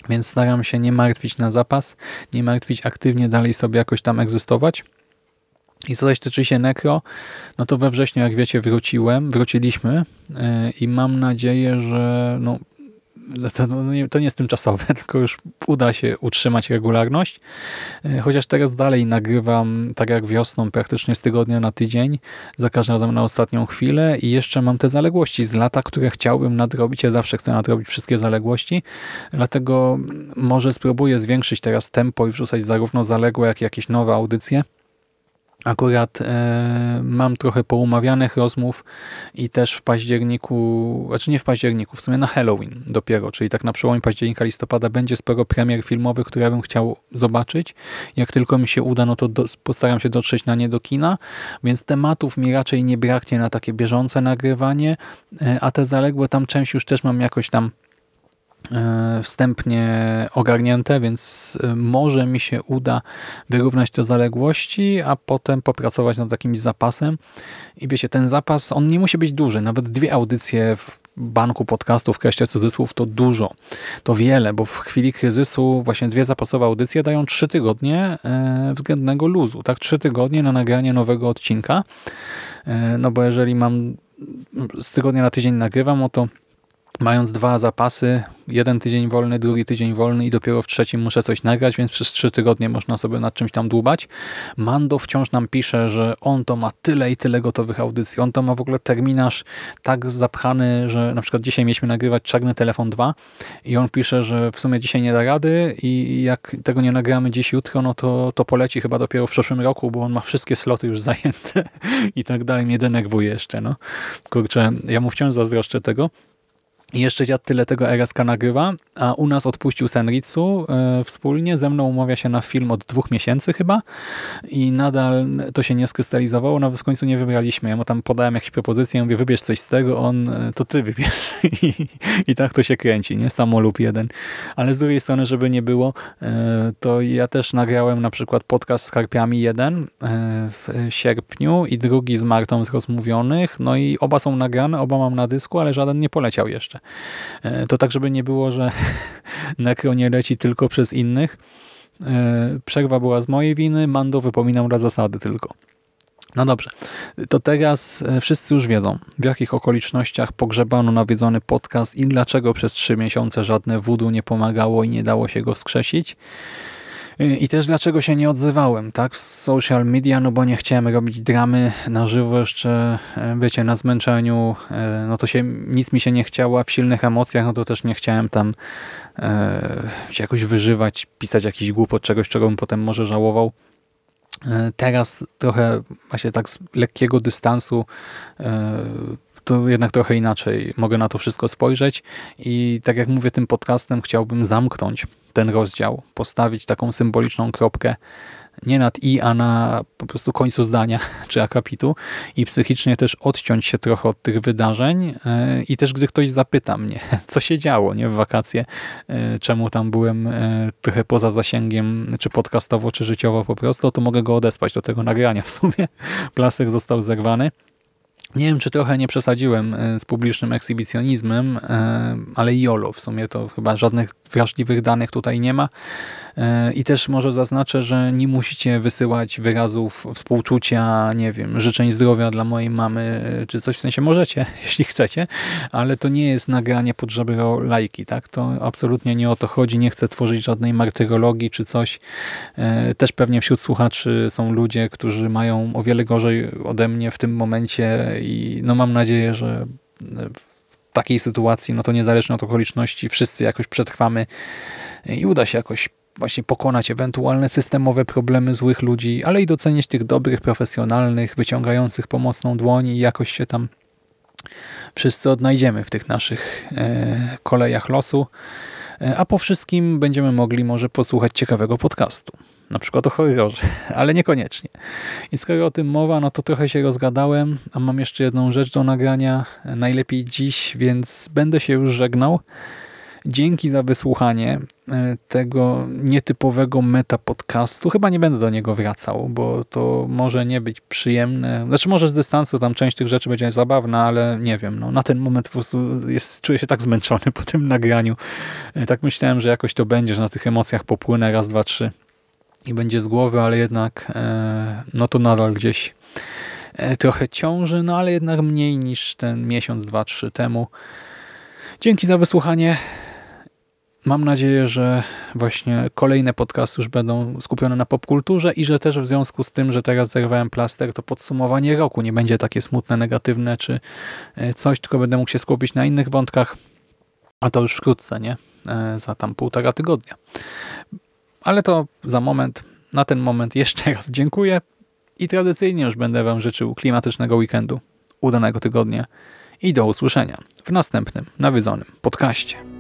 Więc staram się nie martwić na zapas, nie martwić aktywnie dalej sobie jakoś tam egzystować. I co zaś tyczy się Nekro, no to we wrześniu, jak wiecie, wróciłem, wróciliśmy e, i mam nadzieję, że no, to, to, nie, to nie jest tymczasowe, tylko już uda się utrzymać regularność. E, chociaż teraz dalej nagrywam, tak jak wiosną, praktycznie z tygodnia na tydzień, za każdym razem na ostatnią chwilę i jeszcze mam te zaległości z lata, które chciałbym nadrobić. Ja zawsze chcę nadrobić wszystkie zaległości, dlatego może spróbuję zwiększyć teraz tempo i wrzucać zarówno zaległe, jak i jakieś nowe audycje Akurat e, mam trochę poumawianych rozmów i też w październiku, znaczy nie w październiku, w sumie na Halloween dopiero, czyli tak na przełomie października, listopada będzie sporo premier filmowych, które bym chciał zobaczyć. Jak tylko mi się uda, no to do, postaram się dotrzeć na nie do kina, więc tematów mi raczej nie braknie na takie bieżące nagrywanie, e, a te zaległe tam część już też mam jakoś tam wstępnie ogarnięte, więc e, może mi się uda wyrównać te zaległości, a potem popracować nad takim zapasem. I wiecie, ten zapas, on nie musi być duży. Nawet dwie audycje w banku podcastów, kreście cudzysłów, to dużo. To wiele, bo w chwili kryzysu właśnie dwie zapasowe audycje dają trzy tygodnie e, względnego luzu. Tak, trzy tygodnie na nagranie nowego odcinka. No bo jeżeli mam z tygodnia na tydzień nagrywam, no to mając dwa zapasy, jeden tydzień wolny, drugi tydzień wolny i dopiero w trzecim muszę coś nagrać, więc przez trzy tygodnie można sobie nad czymś tam dłubać. Mando wciąż nam pisze, że on to ma tyle i tyle gotowych audycji. On to ma w ogóle terminarz tak zapchany, że na przykład dzisiaj mieliśmy nagrywać Czarny Telefon 2 i on pisze, że w sumie dzisiaj nie da rady i jak tego nie nagramy dziś, jutro, no to, to poleci chyba dopiero w przyszłym roku, bo on ma wszystkie sloty już zajęte i tak dalej. Mnie denerwuje jeszcze, no. Kurczę, ja mu wciąż zazdroszczę tego. Jeszcze dziad tyle tego RSK nagrywa, a u nas odpuścił Senritsu e, wspólnie. Ze mną umawia się na film od dwóch miesięcy chyba i nadal to się nie skrystalizowało. Nawet w końcu nie wybraliśmy. Ja mu tam podałem jakieś propozycje, ja mówię, wybierz coś z tego, on e, to ty wybierz. I, I, tak to się kręci, nie? Samo lub jeden. Ale z drugiej strony, żeby nie było, e, to ja też nagrałem na przykład podcast z Karpiami jeden w sierpniu i drugi z Martą z Rozmówionych. No i oba są nagrane, oba mam na dysku, ale żaden nie poleciał jeszcze jeszcze. E, to tak, żeby nie było, że Necro nie leci tylko przez innych. E, przerwa była z mojej winy, Mando wypominał na zasady tylko. No dobrze, to teraz e, wszyscy już wiedzą, w jakich okolicznościach pogrzebano nawiedzony podcast i dlaczego przez trzy miesiące żadne wudu nie pomagało i nie dało się go wskrzesić. I też dlaczego się nie odzywałem, tak? Z social media, no bo nie chciałem robić dramy na żywo jeszcze, e, wiecie, na zmęczeniu, e, no to się, nic mi się nie chciało, w silnych emocjach, no to też nie chciałem tam e, się jakoś wyżywać, pisać jakiś głupot, czegoś, czego bym potem może żałował. E, teraz trochę właśnie tak z lekkiego dystansu to jednak trochę inaczej mogę na to wszystko spojrzeć i tak jak mówię tym podcastem chciałbym zamknąć ten rozdział, postawić taką symboliczną kropkę nie nad i, a na po prostu końcu zdania czy akapitu i psychicznie też odciąć się trochę od tych wydarzeń e, i też gdy ktoś zapyta mnie, co się działo nie w wakacje, e, czemu tam byłem e, trochę poza zasięgiem, czy podcastowo, czy życiowo po prostu, to mogę go odesłać do tego nagrania w sumie. Plaster został zerwany. Nie wiem, czy trochę nie przesadziłem e, z publicznym ekshibicjonizmem, e, ale YOLO w sumie to chyba żadnych wrażliwych danych tutaj nie ma. E, I też może zaznaczę, że nie musicie wysyłać wyrazów współczucia, nie wiem, życzeń zdrowia dla mojej mamy, czy coś w sensie możecie, jeśli chcecie, ale to nie jest nagranie pod żebro lajki, tak? To absolutnie nie o to chodzi, nie chcę tworzyć żadnej martyrologii czy coś. Też pewnie wśród słuchaczy są ludzie, którzy mają o wiele gorzej ode mnie w tym momencie i no mam nadzieję, że w takiej sytuacji, no to niezależnie od okoliczności, wszyscy jakoś przetrwamy i uda się jakoś właśnie pokonać ewentualne systemowe problemy złych ludzi, ale i docenić tych dobrych, profesjonalnych, wyciągających pomocną dłoń i jakoś się tam wszyscy odnajdziemy w tych naszych e, kolejach losu. E, a po wszystkim będziemy mogli może posłuchać ciekawego podcastu na przykład o horrorze, ale niekoniecznie. I skoro o tym mowa, no to trochę się rozgadałem, a mam jeszcze jedną rzecz do nagrania, najlepiej dziś, więc będę się już żegnał. Dzięki za wysłuchanie e, tego nietypowego meta podcastu. Chyba nie będę do niego wracał, bo to może nie być przyjemne. Znaczy może z dystansu tam część tych rzeczy będzie zabawna, ale nie wiem. No, na ten moment po prostu jest, czuję się tak zmęczony po tym nagraniu. E, tak myślałem, że jakoś to będzie, że na tych emocjach popłynę raz, dwa, trzy i będzie z głowy, ale jednak e, no to nadal gdzieś trochę ciąży, no ale jednak mniej niż ten miesiąc, dwa, trzy temu. Dzięki za wysłuchanie. Mam nadzieję, że właśnie kolejne podcasty już będą skupione na popkulturze i że też w związku z tym, że teraz zerwałem plaster, to podsumowanie roku nie będzie takie smutne, negatywne czy e, coś, tylko będę mógł się skupić na innych wątkach, a to już wkrótce, nie? Za tam półtora tygodnia. Ale to za moment. Na ten moment jeszcze raz dziękuję i tradycyjnie już będę Wam życzył klimatycznego weekendu, udanego tygodnia i do usłyszenia w następnym nawiedzonym podcaście.